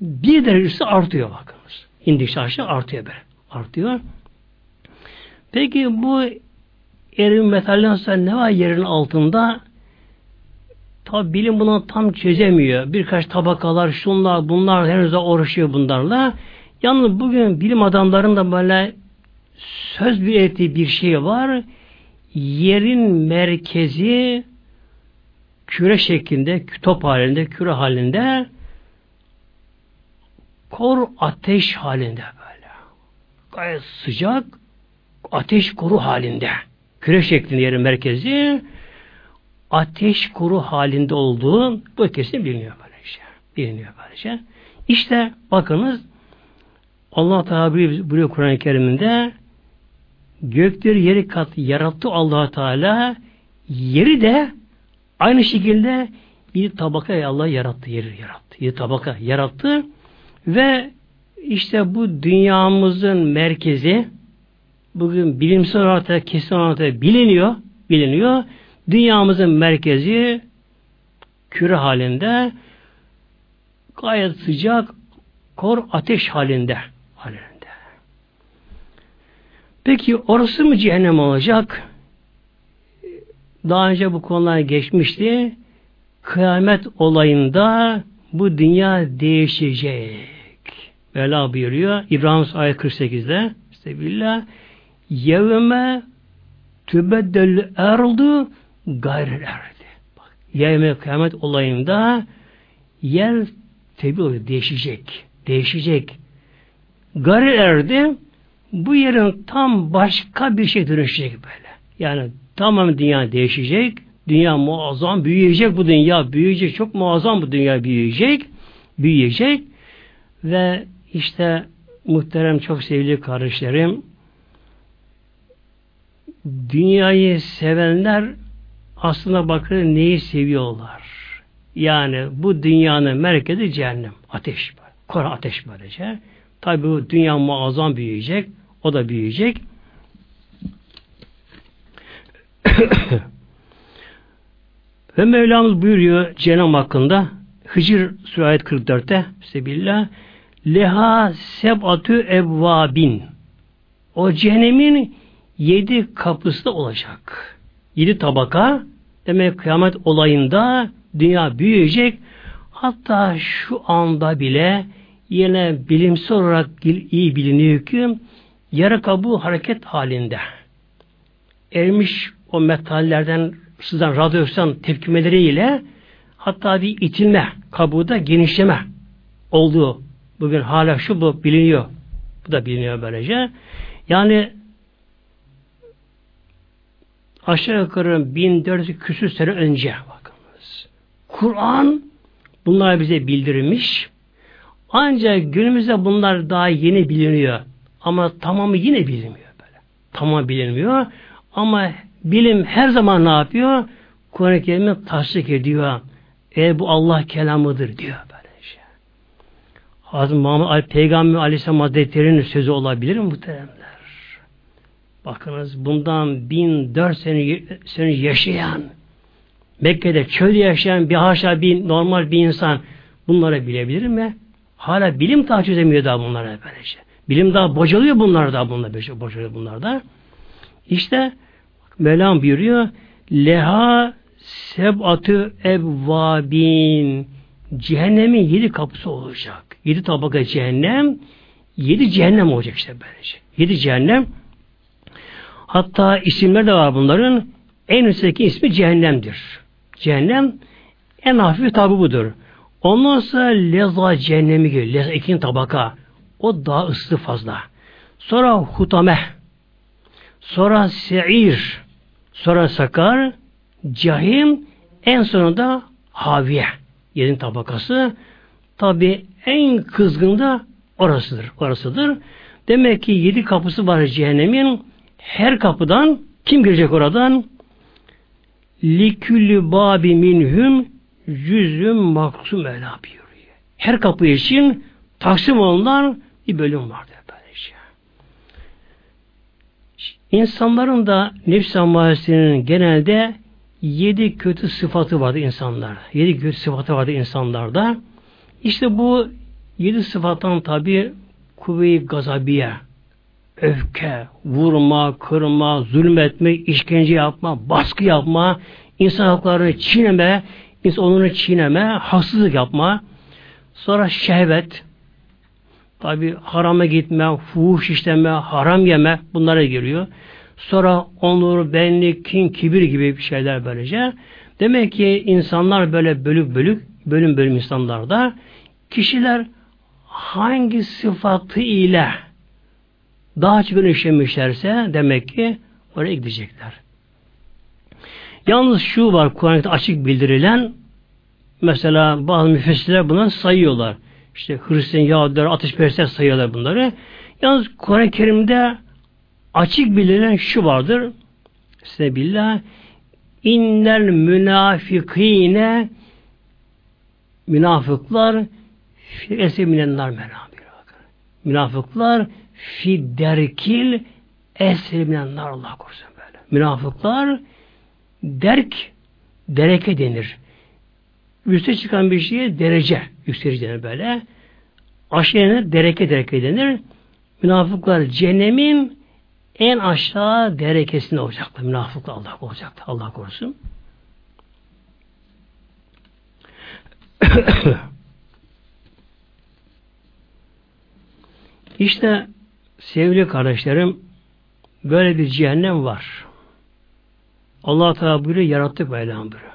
Speaker 1: bir derecesi artıyor bakınız. İndikçe aşağı artıyor böyle. Artıyor. Peki bu erim metalden sonra ne var yerin altında? Tabi bilim bunu tam çözemiyor. Birkaç tabakalar, şunlar, bunlar henüz uğraşıyor bunlarla. Yalnız bugün bilim adamlarının da böyle söz bir ettiği bir şey var. Yerin merkezi küre şeklinde, top halinde, küre halinde kor ateş halinde böyle. Gayet sıcak ateş kuru halinde. Küre şeklinde yerin merkezi ateş kuru halinde olduğu bu kesin biliniyor böylece. Biliniyor böylece. İşte bakınız Allah Teala buyuruyor Kur'an-ı Kerim'inde gökleri yeri kat yarattı Allah Teala yeri de aynı şekilde bir tabaka Allah yarattı yeri yarattı. Bir tabaka yarattı ve işte bu dünyamızın merkezi bugün bilimsel olarak da kesin olarak da biliniyor. Biliniyor. Dünyamızın merkezi küre halinde gayet sıcak kor ateş halinde halinde. Peki orası mı cehennem olacak? Daha önce bu konular geçmişti. Kıyamet olayında bu dünya değişecek. Mevla buyuruyor. İbrahim ayet 48'de. İşte billah Yevme tübeddel erdu gayrel erdi. Bak, yevme kıyamet olayında yer tebi oluyor, değişecek. Değişecek. Gayrel erdi bu yerin tam başka bir şey dönüşecek böyle. Yani tamamen dünya değişecek. Dünya muazzam büyüyecek bu dünya büyüyecek. Çok muazzam bu dünya büyüyecek. Büyüyecek. Ve işte muhterem çok sevgili kardeşlerim dünyayı sevenler aslında bakın neyi seviyorlar. Yani bu dünyanın merkezi cehennem. Ateş. Kora ateş böylece. Tabi bu dünya muazzam büyüyecek. O da büyüyecek. <coughs> Ve Mevlamız buyuruyor cehennem hakkında Hicr Surayet ayet 44'te Sebillah Leha seb'atü evvabin O cehennemin yedi kapısı da olacak. Yedi tabaka demek kıyamet olayında dünya büyüyecek. Hatta şu anda bile yine bilimsel olarak iyi biliniyor ki yarı kabuğu hareket halinde. Ermiş o metallerden sızan radyasyon tepkimeleriyle hatta bir itilme kabuğu da genişleme olduğu bugün hala şu bu biliniyor. Bu da biliniyor böylece. Yani aşağı yukarı 1400 küsür sene önce bakınız. Kur'an bunlar bize bildirilmiş. Ancak günümüzde bunlar daha yeni biliniyor. Ama tamamı yine bilinmiyor böyle. Tamam bilinmiyor. Ama bilim her zaman ne yapıyor? Kur'an-ı Kerim'i tasdik ediyor. E bu Allah kelamıdır diyor böyle şey. Hazreti Muhammed Peygamber Aleyhisselam Hazretleri'nin sözü olabilir mi muhteremler? Bakınız bundan bin dört sene, sene yaşayan Mekke'de çölde yaşayan bir haşa bir normal bir insan bunları bilebilir mi? Hala bilim daha çözemiyor daha bunlara böylece. Bilim daha bocalıyor bunlar da bunlar böyle bocalıyor bunlar da. İşte Mevlam buyuruyor leha seb'atü evvabin cehennemin yedi kapısı olacak. Yedi tabaka cehennem yedi cehennem olacak işte böylece. Yedi cehennem hatta isimler de var bunların en üstteki ismi cehennemdir. Cehennem en hafif tabi budur. Ondan sonra leza cehennemi geliyor. Leza ikinci tabaka. O daha ısı fazla. Sonra hutame. Sonra seir. Sonra sakar. Cahim. En sonunda haviye. Yedin tabakası. Tabi en kızgın da orasıdır. Orasıdır. Demek ki yedi kapısı var cehennemin. Her kapıdan kim girecek oradan? Likülü babi minhum yüzüm maksum Mevla buyuruyor. Her kapı için taksim olunan bir bölüm vardır böylece. İnsanların da nefs ammaresinin genelde yedi kötü sıfatı vardı insanlar. Yedi kötü sıfatı vardı insanlarda. İşte bu yedi sıfattan tabi kuvve-i gazabiye, öfke, vurma, kırma, zulmetme, işkence yapma, baskı yapma, insan haklarını çiğneme, insan onları çiğneme, haksızlık yapma, sonra şehvet, tabi harama gitme, fuhuş işleme, haram yeme bunlara giriyor. Sonra onur, benlik, kin, kibir gibi bir şeyler böylece. Demek ki insanlar böyle bölük bölük, bölüm bölüm insanlarda kişiler hangi sıfatı ile daha çok işlemişlerse demek ki oraya gidecekler. Yalnız şu var Kur'an'da açık bildirilen mesela bazı müfessirler bunu sayıyorlar. İşte Hristiyan, Yahudiler, ateşperestler sayıyorlar bunları. Yalnız Kur'an-ı Kerim'de açık bildirilen şu vardır. Sebillah innel münafikine münafıklar fi eseminenler menabir. Münafıklar fi derkil esriminen Allah korusun böyle. Münafıklar derk dereke denir. Üste çıkan bir şeye derece yükselici denir böyle. Aşağıya dereke dereke denir. Münafıklar cehennemin en aşağı derekesinde olacaklar. Münafıklar Allah olacaktır. Allah korusun. <coughs> İşte sevgili kardeşlerim böyle bir cehennem var. Allah Teala buyuruyor yarattık Mevlam buyuruyor.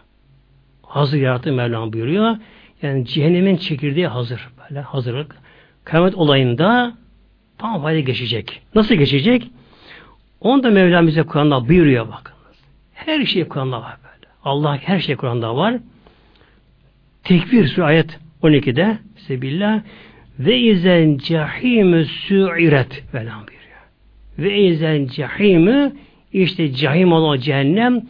Speaker 1: Hazır yarattık Mevlam buyuruyor. Yani cehennemin çekirdeği hazır. Böyle hazırlık. Kıyamet olayında tam fayda geçecek. Nasıl geçecek? Onu da Mevlam bize Kur'an'da buyuruyor bakınız. Her şey Kur'an'da var böyle. Allah her şey Kur'an'da var. Tekbir Suresi ayet 12'de Sebillah Ve izen cehimü su'iret falan buyuruyor. Ve izen cehimü işte cehim olan cehennem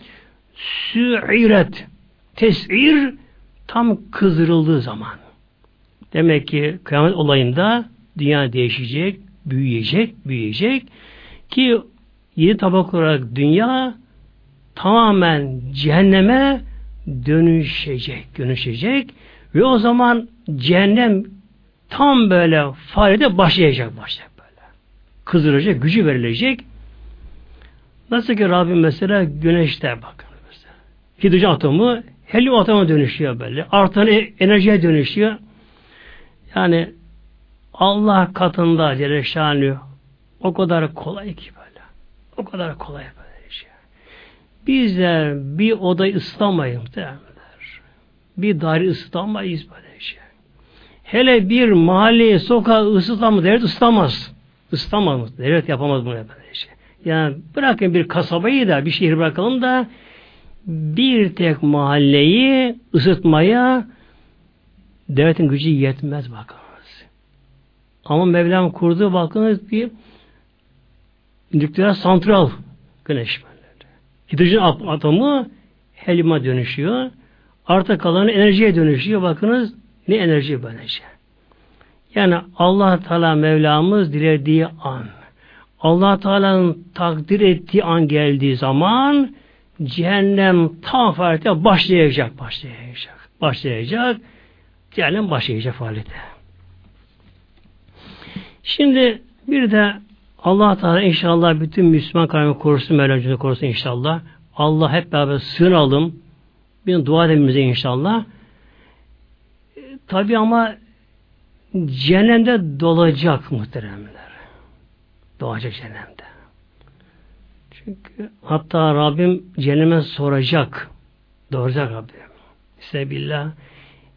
Speaker 1: su'iret tesir tam kızdırıldığı zaman. Demek ki kıyamet olayında dünya değişecek, büyüyecek, büyüyecek ki yedi tabak olarak dünya tamamen cehenneme dönüşecek, dönüşecek ve o zaman cehennem tam böyle faaliyete başlayacak, başlayacak böyle. Kızdıracak, gücü verilecek. Nasıl ki Rabbim mesela güneşte bakın mesela. Hidrojen atomu helyum atomuna dönüşüyor böyle. Artan e, enerjiye dönüşüyor. Yani Allah katında Celle o kadar kolay ki böyle. O kadar kolay böyle şey. Bizler bir odayı ıslamayız derler. Bir daire ıslamayız böyle. Hele bir mahalleyi, sokağı ısıtamaz, devlet ıslamaz. Islamaz, devlet yapamaz bunu şey. Yani bırakın bir kasabayı da, bir şehir bırakalım da bir tek mahalleyi ısıtmaya devletin gücü yetmez bakın. Ama Mevlam kurduğu bakınız bir nükleer santral güneş Hidrojen atomu helyuma dönüşüyor. Arta kalanı enerjiye dönüşüyor. Bakınız ne enerji böylece. Yani allah Teala Mevlamız dilediği an allah Teala'nın takdir ettiği an geldiği zaman cehennem tam faaliyete başlayacak, başlayacak, başlayacak. Cehennem başlayacak faaliyete. Şimdi bir de Allah Teala inşallah bütün Müslüman kalemi korusun, Mevlam korusun inşallah. Allah hep beraber sığınalım. Bir dua edemize inşallah. Tabi ama cehennemde dolacak muhteremler. Doğacak cehennemde. Çünkü hatta Rabbim cehenneme soracak. Doğuracak Rabbim. Sebillah.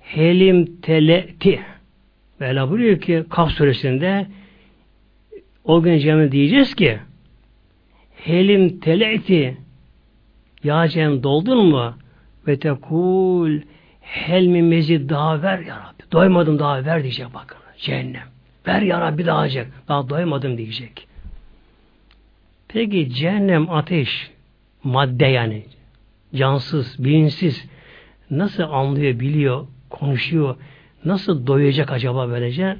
Speaker 1: Helim teleti. Mevla buyuruyor ki Kaf suresinde o gün cehenneme diyeceğiz ki Helim teleti Ya cehennem doldun mu? Ve tekul Helmi mezid daha ver ya Rabbi. Doymadım daha ver diyecek bakın. Cehennem. Ver ya Rabbi daha diyecek. Daha doymadım diyecek. Peki cehennem ateş madde yani cansız, bilinçsiz nasıl anlıyor, biliyor, konuşuyor, nasıl doyacak acaba böylece?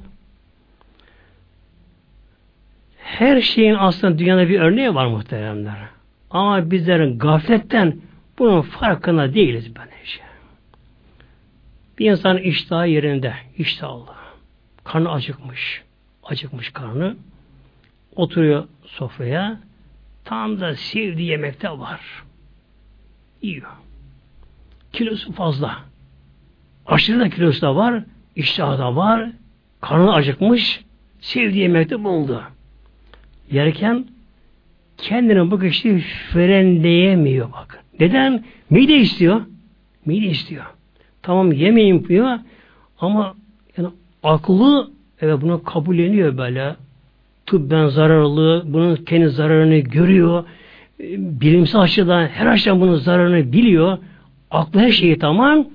Speaker 1: Her şeyin aslında dünyada bir örneği var muhteremler. Ama bizlerin gafletten bunun farkında değiliz böylece. Bir insan iştahı yerinde, iştahlı. Karnı acıkmış. Acıkmış karnı. Oturuyor sofraya. Tam da sevdiği yemekte var. Yiyor. Kilosu fazla. Aşırı da kilosu da var. İştahı da var. Karnı acıkmış. Sevdiği yemekte buldu. Yerken kendine bu kişi frenleyemiyor bakın. Neden? Mide istiyor. Mide istiyor. Tamam yemeyin diyor ama yani aklı evet bunu kabulleniyor böyle tıbben zararlı, bunun kendi zararını görüyor. Bilimsel açıdan her açıdan bunun zararını biliyor. Aklı her şeyi tamam.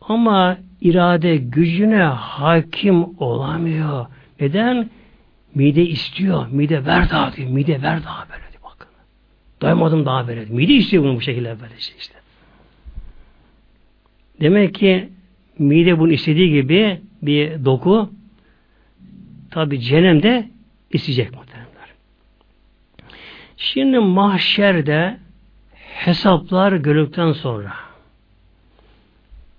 Speaker 1: Ama irade gücüne hakim olamıyor. Neden? Mide istiyor. Mide ver daha diyor. Mide ver daha böyle diyor. Bakın. Doymadım daha böyle. Mide istiyor bunu bu şekilde böyle şey işte. Demek ki mide bunu istediği gibi bir doku tabi cehennemde isteyecek muhteremler. Şimdi mahşerde hesaplar görüldükten sonra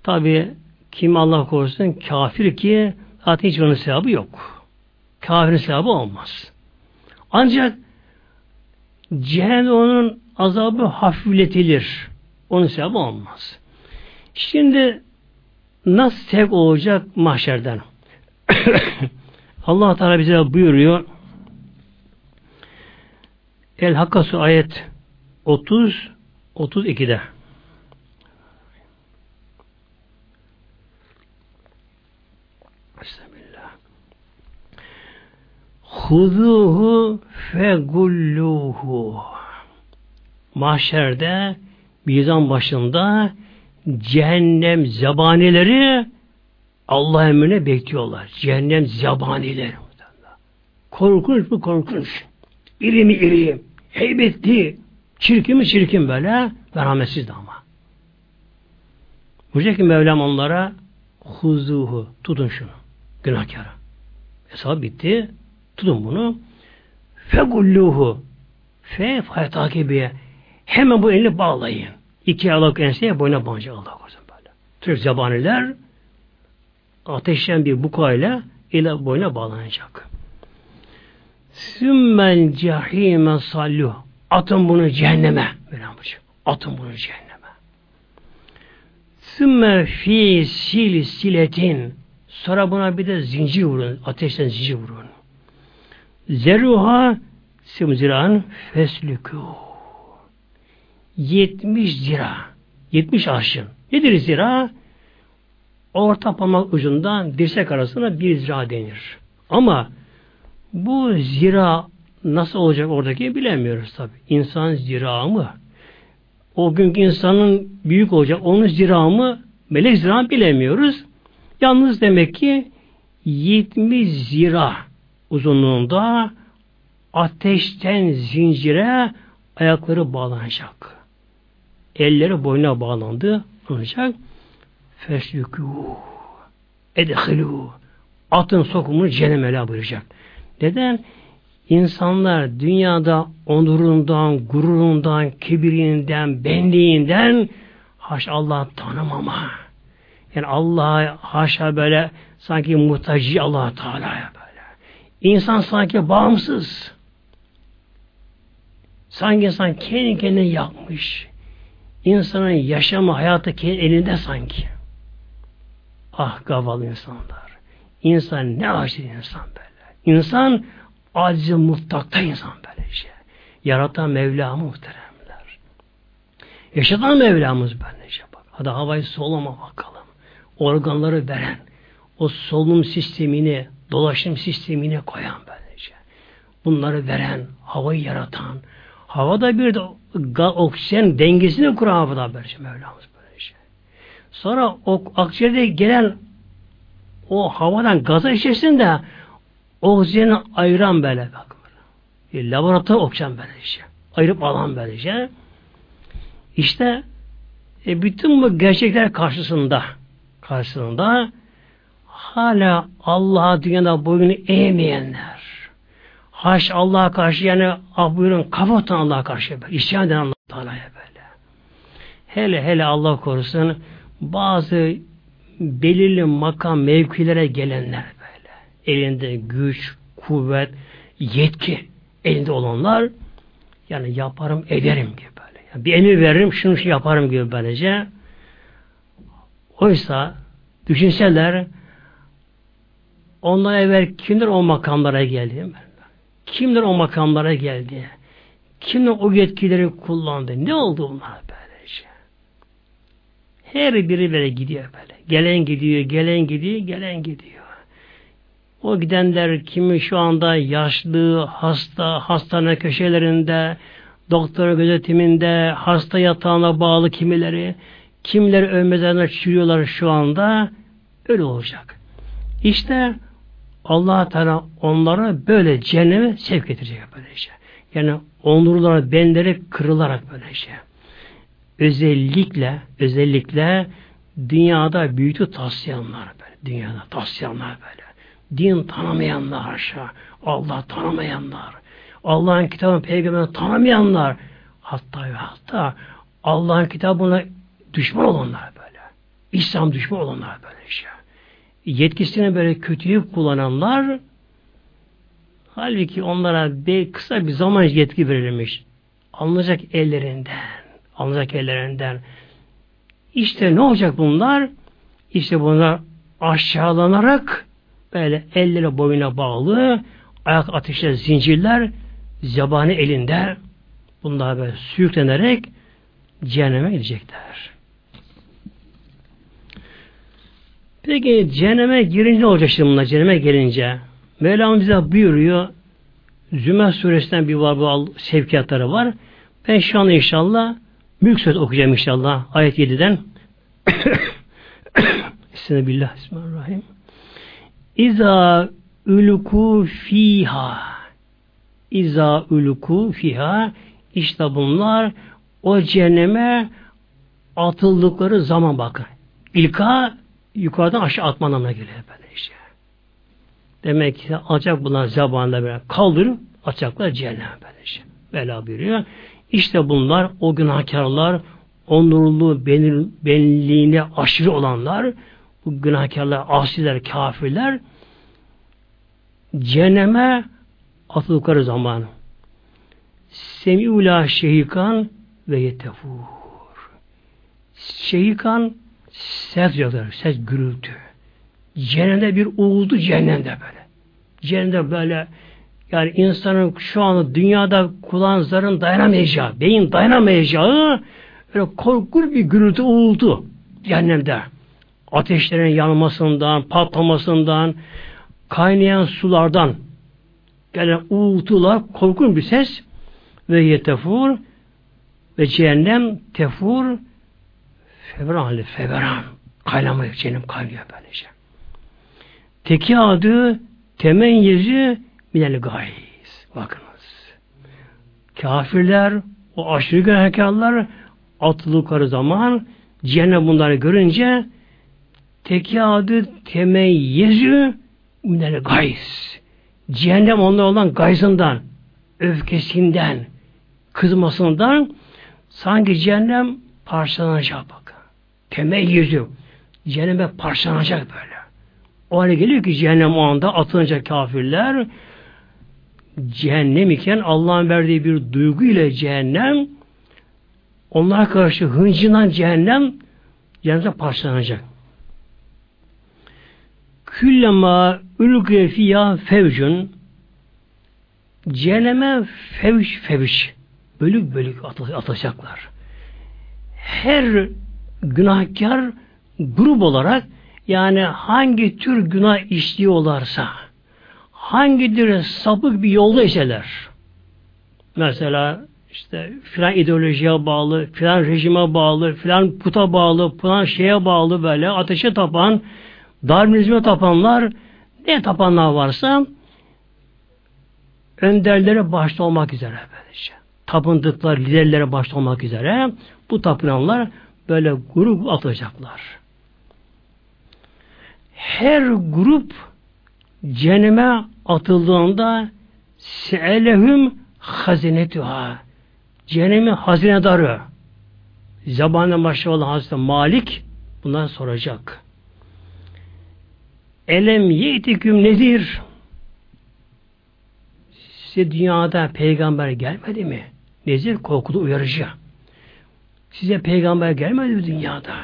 Speaker 1: tabi kim Allah korusun kafir ki zaten hiç onun sevabı yok. Kafirin sevabı olmaz. Ancak cehennem onun azabı hafifletilir. Onun sevabı olmaz. Şimdi nasıl sevk olacak mahşerden? <coughs> Allah Teala bize buyuruyor. El Hakkasu ayet 30 32'de. Bismillah. Huzuhu fegulluhu. Allah emrine bekliyorlar. Cehennem zebaniler. Korkunç mu korkunç. İri mi iri. Heybetli. Çirkin mi çirkin böyle. Merhametsiz de ama. Buyuracak ki Mevlam onlara huzuhu. Tutun şunu. Günahkara. Hesap bitti. Tutun bunu. Fegulluhu. Fe fay takibiye. Hemen bu elini bağlayın. İki alak enseye boyuna bağlayacak Allah korusun böyle. Türk zabaniler ateşten bir bukayla ile boyuna bağlanacak. Sümmel cehime sallu. Atın bunu cehenneme. Atın bunu cehenneme. Sümme fi sil siletin. Sonra buna bir de zincir vurun. Ateşten zincir vurun. Zerruha simziran feslükû. 70 zira. 70 arşın. Nedir zira? Orta parmak ucundan dirsek arasında bir zira denir. Ama bu zira nasıl olacak oradaki bilemiyoruz tabi. İnsan zira mı? O günkü insanın büyük olacak. Onun zira mı? Melek zira bilemiyoruz. Yalnız demek ki 70 zira uzunluğunda ateşten zincire ayakları bağlanacak. Elleri boynuna bağlandı. Ancak feslükû edhilû atın sokumunu cehenneme buyuracak. Neden? İnsanlar dünyada onurundan, gururundan, kibirinden, benliğinden haş Allah tanımama. Yani Allah'a haşa böyle sanki muhtacı allah Teala'ya böyle. İnsan sanki bağımsız. Sanki insan kendi kendine yapmış. İnsanın yaşama hayatı elinde sanki. Ah gaval insanlar. İnsan ne aciz insan böyle. İnsan aciz mutlakta insan böyle şey. Yaratan Mevlamı muhteremler. Yaşatan Mevlamız böylece bak. Hadi havayı solama bakalım. Organları veren, o solunum sistemini, dolaşım sistemini koyan böylece. Bunları veren, havayı yaratan, havada bir de oksijen dengesini kuran havada böylece Mevlamız böylece. Sonra o akciğerde gelen o havadan gaza içerisinde oksijeni ayıran böyle bak. Bir laboratuvar oksijen böylece. Ayırıp alan böylece. İşte e, bütün bu gerçekler karşısında karşısında hala Allah'a dünyada boyunu eğmeyenler haş Allah'a karşı yani ah buyurun kafa Allah'a karşı böyle, isyan eden Allah Teala'ya böyle. Hele hele Allah korusun bazı belirli makam mevkilere gelenler böyle. Elinde güç, kuvvet, yetki elinde olanlar yani yaparım ederim gibi böyle. Yani bir emir veririm şunu şey yaparım gibi böylece. Oysa düşünseler ondan evvel kimdir o makamlara geldi? Kimdir o makamlara geldi? Kimdir o yetkileri kullandı? Ne oldu bunlar böylece? Her biri böyle gidiyor böyle. Gelen gidiyor, gelen gidiyor, gelen gidiyor. O gidenler kimi şu anda yaşlı, hasta, hastane köşelerinde, doktor gözetiminde, hasta yatağına bağlı kimileri, Kimleri ölmezlerine çürüyorlar şu anda öyle olacak. İşte allah Teala onlara böyle cehenneme sevk edecek böylece. Yani onurları, benleri kırılarak böylece. Özellikle, özellikle dünyada büyütü taslayanlar böyle. Dünyada taslayanlar böyle. Din tanımayanlar aşağı. Allah tanımayanlar. Allah'ın kitabını, peygamberini tanımayanlar. Hatta ve hatta Allah'ın kitabını düşman olanlar böyle. İslam düşman olanlar böyle şey. Yetkisini böyle kötüyü kullananlar halbuki onlara bir kısa bir zaman yetki verilmiş. Alınacak ellerinden. Alınacak ellerinden. İşte ne olacak bunlar? İşte bunlar aşağılanarak böyle elleri boyuna bağlı ayak ateşler, zincirler zebani elinde bunlar böyle sürüklenerek cehenneme gidecekler. Peki cehenneme girince ne olacak şimdi bunlar cehenneme gelince? Mevlam bize buyuruyor Zümer suresinden bir var bu sevkiyatları var. Ben şu anda inşallah Mülk Suresi okuyacağım inşallah ayet 7'den. Bismillah, <coughs> Bismillahirrahmanirrahim. İza ülku fiha İza ülku fiha işte bunlar o cehenneme atıldıkları zaman bakın. İlka yukarıdan aşağı atma anlamına geliyor böyle işte. Demek ki alacak bunlar zabanla böyle kaldırıp atacaklar cehennem böyle işte. Bela buyuruyor. İşte bunlar o günahkarlar onurlu benliğine aşırı olanlar bu günahkarlar, asiler, kafirler cehenneme atıldıkları zaman semi'ula şehikan ve yetefur şehikan ses yazar, ses gürültü. Cehennemde bir uğuldu cehennemde böyle. Cehennemde böyle yani insanın şu anda dünyada kulağın dayanamayacağı, beyin dayanamayacağı böyle korkunç bir gürültü uğultu cehennemde. Ateşlerin yanmasından, patlamasından, kaynayan sulardan gelen uğultular, korkunç bir ses ve yetefur ve cehennem tefur fevran hali fevran kaynamıyor cehennem kaynıyor böylece. Teki adı temen yüzü minel gayiz. Bakınız. Kafirler, o aşırı günahkarlar atıldıkları zaman cehennem bunları görünce teki adı temeyyezü minel gayiz. Cehennem onlar olan gayzından, öfkesinden, kızmasından sanki cehennem parçalanacak bakın. Temeyyüzü. Cehenneme parçalanacak böyle. O hale geliyor ki cehennem o anda atılacak kafirler cehennem iken Allah'ın verdiği bir duygu ile cehennem onlara karşı hıncından cehennem cehenneme parçalanacak. Küllema ülgüye fiyâ fevcun cehenneme fevş fevş bölük bölük atacaklar. Her günahkar grup olarak yani hangi tür günah işliyorlarsa hangileri sapık bir yolda iseler mesela işte filan ideolojiye bağlı, filan rejime bağlı, filan puta bağlı, filan şeye bağlı böyle ateşe tapan, Darwinizme tapanlar ne tapanlar varsa önderlere başta olmak üzere böylece. Tapındıklar liderlere başta olmak üzere bu tapınanlar böyle grup atacaklar. Her grup cehenneme atıldığında se'elehum hazinetuha cehennemin hazinedarı zabanla başta olan Hazreti Malik bundan soracak. Elem ye'tiküm nedir? Size dünyada peygamber gelmedi mi? Nezir korkulu uyarıcı. Size peygamber gelmedi mi dünyada?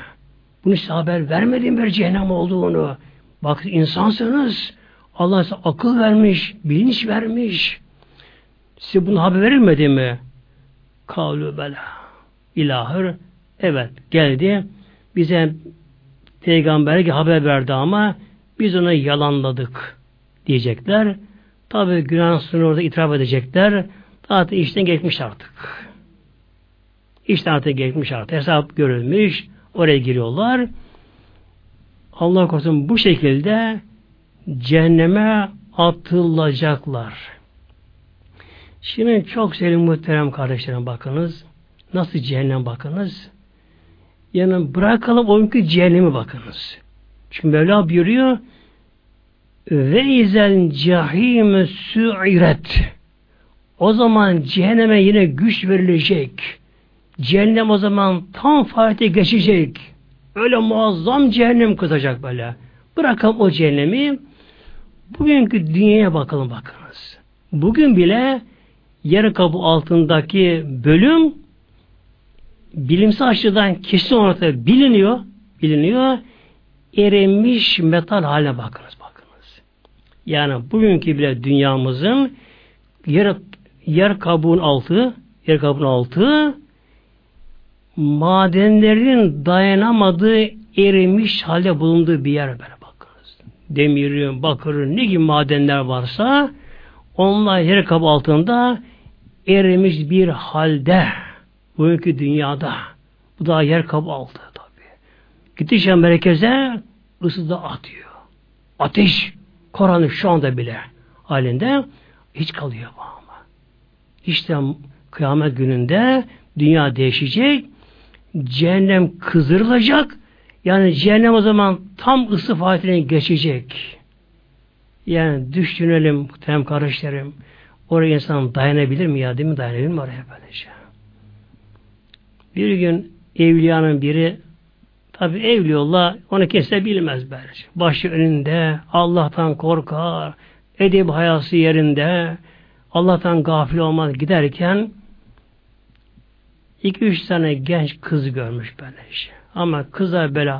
Speaker 1: Bunu size haber vermedim bir cehennem olduğunu. Bak insansınız. Allah size akıl vermiş, bilinç vermiş. Size bunu haber verilmedi mi? Kavlu bela. İlahır. Evet geldi. Bize peygamber haber verdi ama biz onu yalanladık diyecekler. Tabi günah sınırı orada itiraf edecekler. Zaten işten geçmiş artık. İşten artık geçmiş artık. Hesap görülmüş. Oraya giriyorlar. Allah korusun bu şekilde cehenneme atılacaklar. Şimdi çok sevgili muhterem kardeşlerim bakınız. Nasıl cehennem bakınız. Yani bırakalım o günkü cehennemi bakınız. Çünkü Mevla buyuruyor ve izel cehime su'iret o zaman cehenneme yine güç verilecek. Cehennem o zaman tam faaliyete geçecek. Öyle muazzam cehennem kızacak böyle. Bırakalım o cehennemi. Bugünkü dünyaya bakalım bakınız. Bugün bile yarı kapı altındaki bölüm bilimsel açıdan kesin olarak biliniyor. Biliniyor. Erimiş metal haline bakınız bakınız. Yani bugünkü bile dünyamızın yer, yer kabuğun altı yer kabuğun altı madenlerin dayanamadığı erimiş halde bulunduğu bir yer böyle bakınız. Demirin, bakırın ne gibi madenler varsa onlar yer kabuğu altında erimiş bir halde bugünkü dünyada. Bu da yer kabuğu altı tabi. Gittikçe merkeze ısı da atıyor. Ateş Koran'ın şu anda bile halinde hiç kalıyor bu ama. İşte kıyamet gününde dünya değişecek, cehennem kızdırılacak, yani cehennem o zaman tam ısı faaliyetine geçecek. Yani düşünelim muhterem kardeşlerim. Oraya insan dayanabilir mi ya? Değil mi? Dayanabilir mi oraya böylece? Bir gün evliyanın biri tabi evliyolla onu kimse bilmez böylece. Başı önünde Allah'tan korkar, edeb hayası yerinde Allah'tan gafil olmaz giderken iki üç tane genç kız görmüş böylece. Ama kızlar böyle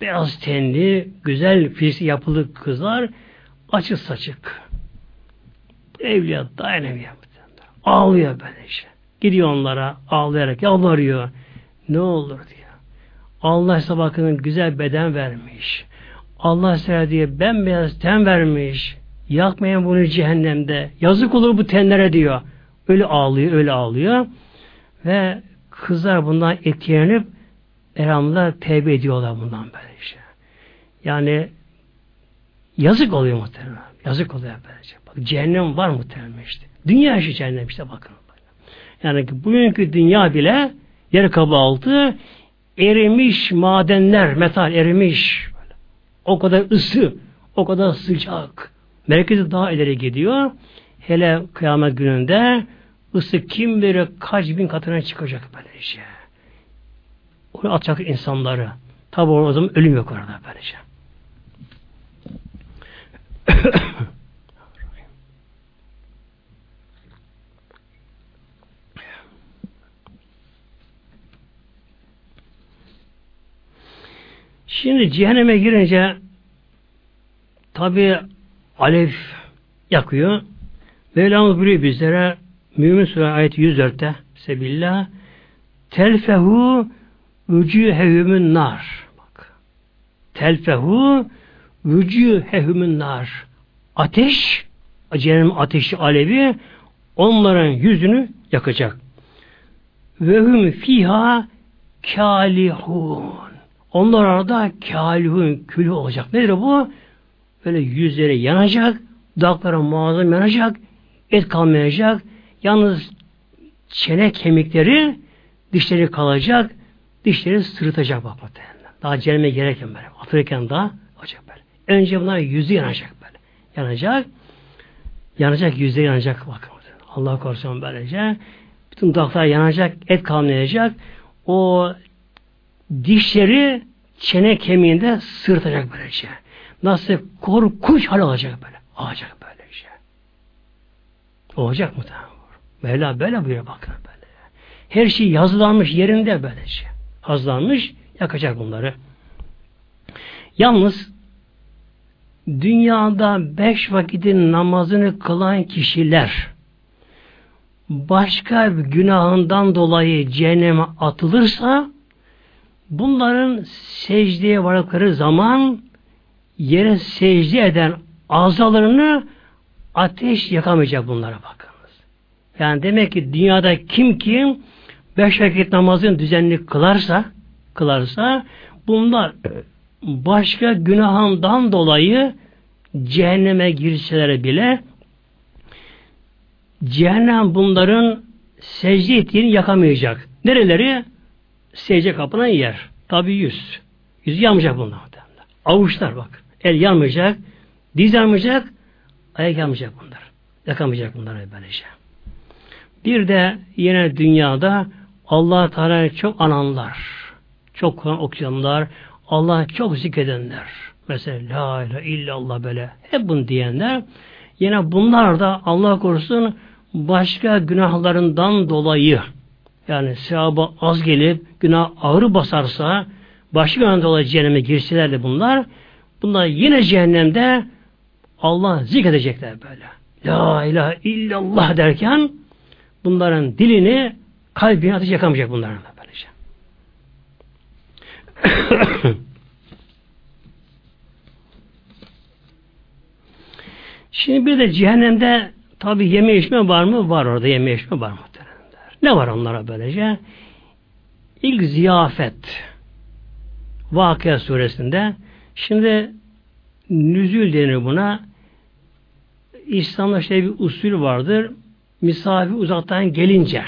Speaker 1: beyaz tenli, güzel fizik yapılı kızlar açık saçık. Evliya dayanamıyor. Ağlıyor böylece. Gidiyor onlara ağlayarak yalvarıyor. Ne olur diyor. Allah size güzel beden vermiş. Allah size diye bembeyaz ten vermiş. Yakmayın bunu cehennemde. Yazık olur bu tenlere diyor. Öyle ağlıyor, öyle ağlıyor. Ve kızlar bundan etkilenip Elhamdülillah tevbe ediyorlar bundan böyle işte. Yani yazık oluyor muhtemelen. Yazık oluyor böylece. Bak cehennem var muhtemelen işte. Dünya işi cehennem işte bakın. Yani bugünkü dünya bile yer kabı altı erimiş madenler, metal erimiş. O kadar ısı, o kadar sıcak. Merkezi daha ileri gidiyor. Hele kıyamet gününde ısı kim bilir kaç bin katına çıkacak böyle şey. Onu atacak insanları. Tabi o zaman ölüm yok orada böylece. Şimdi cehenneme girince tabi alev yakıyor. Mevlamız biliyor bizlere Mümin Sure ayet 104'te Sebillah telfehu vücühehümün nar. Bak. Telfehu vücühehümün nar. Ateş, cehennem ateşi alevi onların yüzünü yakacak. Ve hüm fiha kâlihun. Onlar arada kâlihun külü olacak. Nedir bu? Böyle yüzleri yanacak, dudakları muazzam yanacak, et kalmayacak. Yalnız çene kemikleri, dişleri kalacak, dişleri sırıtacak bak muhtemelen. Daha cehenneme gereken böyle. Atırken daha olacak böyle. Önce bunlar yüzü yanacak böyle. Yanacak. Yanacak, yüzleri yanacak bak. Allah korusun böylece. Bütün dudaklar yanacak, et kalmayacak. O dişleri çene kemiğinde sırtacak böylece. Nasıl korkunç hal olacak böyle. Olacak böylece. Olacak mı tamam? Mevla böyle buyuruyor bakın böyle. Her şey yazılanmış yerinde böylece. Hazlanmış, yakacak bunları. Yalnız dünyada beş vakitin namazını kılan kişiler başka bir günahından dolayı cehenneme atılırsa bunların secdeye vardıkları zaman yere secde eden azalarını ateş yakamayacak bunlara bakınız. Yani demek ki dünyada kim kim beş vakit namazın düzenli kılarsa kılarsa bunlar başka günahından dolayı cehenneme girseler bile cehennem bunların secde ettiğini yakamayacak. Nereleri? Secde kapına yer. Tabi yüz. Yüz yanmayacak bunlar. Avuçlar bak. El yanmayacak, diz yanmayacak, ayak yanmayacak bunlar. Yakamayacak bunlar böylece. Bir de yine dünyada Allah Teala çok ananlar, çok Kur'an okuyanlar, Allah çok zikredenler. Mesela la ilahe illallah böyle. Hep bunu diyenler. Yine bunlar da Allah korusun başka günahlarından dolayı yani sevabı az gelip günah ağır basarsa başka günahdan dolayı cehenneme girseler de bunlar bunlar yine cehennemde Allah zikredecekler böyle. La ilahe illallah derken bunların dilini kalbine ateş yakamayacak bunların da böylece. <coughs> Şimdi bir de cehennemde tabi yeme içme var mı? Var orada yeme içme var mı? Ne var onlara böylece? İlk ziyafet Vakıa suresinde Şimdi nüzül denir buna. İslam'da şey bir usul vardır. Misafir uzaktan gelince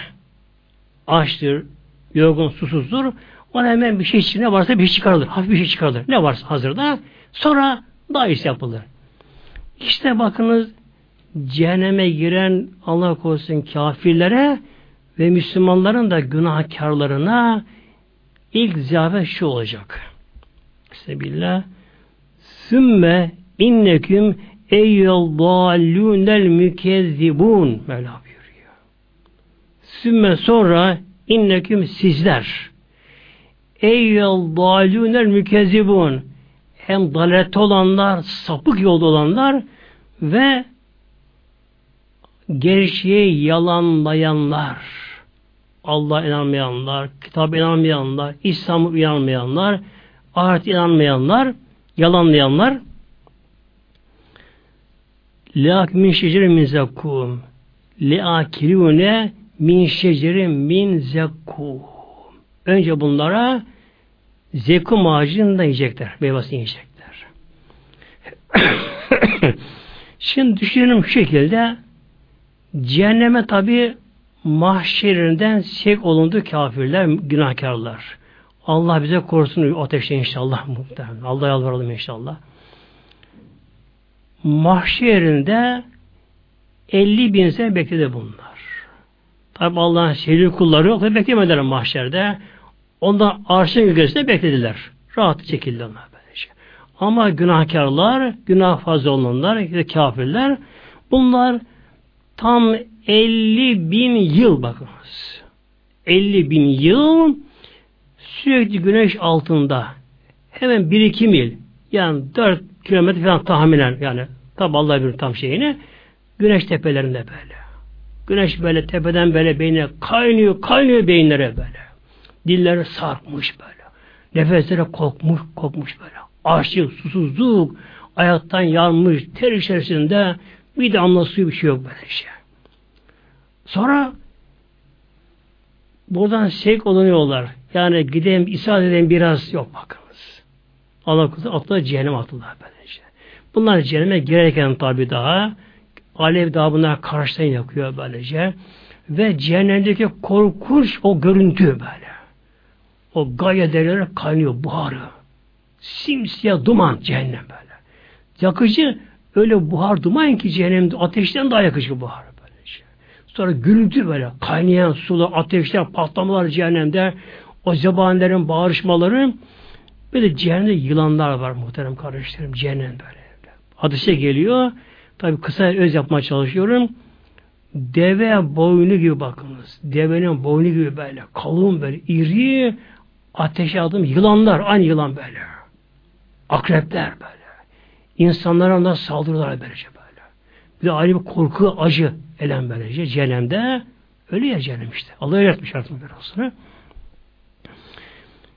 Speaker 1: açtır, yorgun, susuzdur. Ona hemen bir şey ne varsa bir şey çıkarılır. Hafif bir şey çıkarılır. Ne varsa hazırda. Sonra daha iyisi yapılır. İşte bakınız cehenneme giren Allah korusun kafirlere ve Müslümanların da günahkarlarına ilk ziyafet şu olacak. Sebillah Sümme inneküm eyyel dallûnel mükezzibun. Mevla buyuruyor. Sümme sonra inneküm sizler. Eyyel dallûnel mükezzibun. Hem dalette olanlar, sapık yolda olanlar ve gerçeği yalanlayanlar, Allah inanmayanlar, kitap inanmayanlar, İslam'a inanmayanlar, ahiret inanmayanlar, yalanlayanlar Lâk min şecerin min zekkum Leâkilûne min şecerin min zekkum Önce bunlara zekum ağacını yiyecekler. Meyvasını yiyecekler. <coughs> Şimdi düşünelim şu şekilde cehenneme tabi mahşerinden sevk olundu kafirler, günahkarlar. Allah bize korusun ateşte inşallah muhtemelen. Allah yalvaralım inşallah. Mahşerinde 50 bin sene bekledi bunlar. Tabi Allah'ın sevgili kulları yok. Beklemediler mahşerde. Ondan arşın gölgesinde beklediler. Rahat şekilde onlar böylece. Ama günahkarlar, günah fazla olanlar, kafirler bunlar tam 50 bin yıl bakınız. 50 bin yıl sürekli güneş altında hemen 1-2 mil yani 4 kilometre falan tahminen yani tabi Allah bir tam şeyini güneş tepelerinde böyle. Güneş böyle tepeden böyle beynine kaynıyor, kaynıyor beyinlere böyle. Dilleri sarkmış böyle. Nefesleri kokmuş, kokmuş böyle. Açlık, susuzluk, ayaktan yanmış, ter içerisinde bir damla suyu bir şey yok böyle şey. Sonra buradan sevk olunuyorlar. Yani gideyim, isat edeyim biraz yok bakınız. Allah korusun attılar cehennem attılar böylece. Bunlar cehenneme girerken tabi daha alev daha bunlar karşıdan yakıyor böylece. Ve cehennemdeki korkunç o görüntü böyle. O gaye derleri kaynıyor buharı. Simsiyah duman cehennem böyle. Yakıcı öyle buhar duman ki cehennemde ateşten daha yakıcı buhar. Böylece. Sonra gürültü böyle kaynayan sular, ateşler, patlamalar cehennemde o zebanilerin bağırışmaları bir de cehennemde yılanlar var muhterem kardeşlerim. Cehennem böyle. Hadise geliyor. Tabi kısa öz yapmaya çalışıyorum. Deve boynu gibi bakınız. Devenin boynu gibi böyle. Kalın böyle. iri ateşe adım yılanlar. Aynı yılan böyle. Akrepler böyle. İnsanlara da saldırırlar böylece böyle. Bir de ayrı bir korku, acı elen böylece. Cehennemde öyle ya cehennem işte. Allah öğretmiş artık biraz.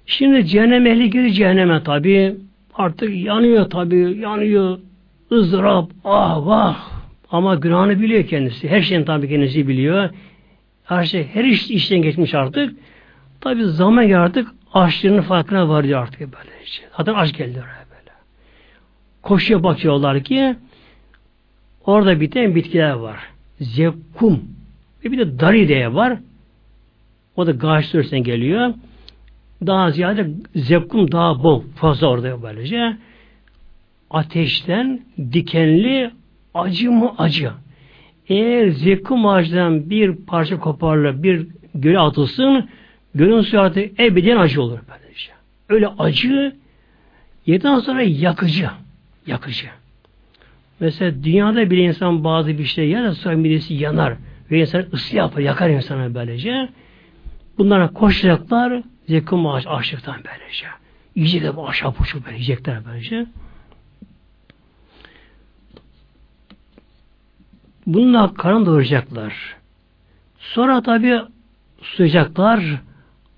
Speaker 1: Şimdi cehennem ehli geri cehenneme tabi artık yanıyor tabi yanıyor ızdırap ah vah ama günahını biliyor kendisi. Her şeyin tabi kendisi biliyor. Her şey her iş işten geçmiş artık. Tabi zaman artık açlığının farkına varıyor artık böyle. Zaten aç geldi oraya böyle. Koşuya bakıyorlar ki orada biten bitkiler var. Zekkum ve bir de darideye var. O da gayet geliyor daha ziyade zevkum daha bol. Fazla orada böylece. Ateşten dikenli acı mı acı. Eğer zevkum ağacından bir parça koparla bir göle atılsın gölün suyu artık ebediyen acı olur böylece. Öyle acı yediden sonra yakıcı. Yakıcı. Mesela dünyada bir insan bazı bir şey yer sonra midesi yanar ve insan ısı yapar, yakar insana böylece. Bunlara koşacaklar, Zekum ağaç açlıktan böylece. Yiyecekler bu aşağı puşu böyle yiyecekler böylece. Bununla karın doyuracaklar. Sonra tabi suyacaklar.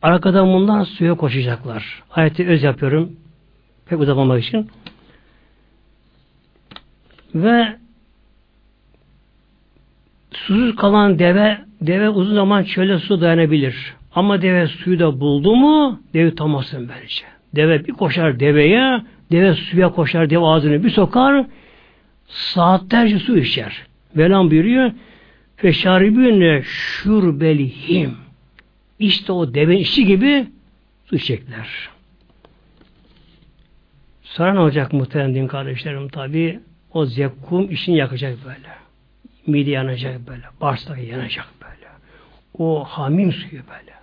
Speaker 1: Arkadan bundan suya koşacaklar. Ayeti öz yapıyorum. Pek uzamamak için. Ve susuz kalan deve deve uzun zaman çölde su dayanabilir. Ama deve suyu da buldu mu deve tutamasın bence. Deve bir koşar deveye Deve suya koşar, deve ağzını bir sokar, saatlerce su içer. Velan buyuruyor, feşaribüne şurbelihim. İşte o deve işi gibi su içecekler. Sonra ne olacak muhterem din kardeşlerim tabi o zekkum işini yakacak böyle. Mide yanacak böyle. Bağırsak yanacak böyle. O hamim suyu böyle.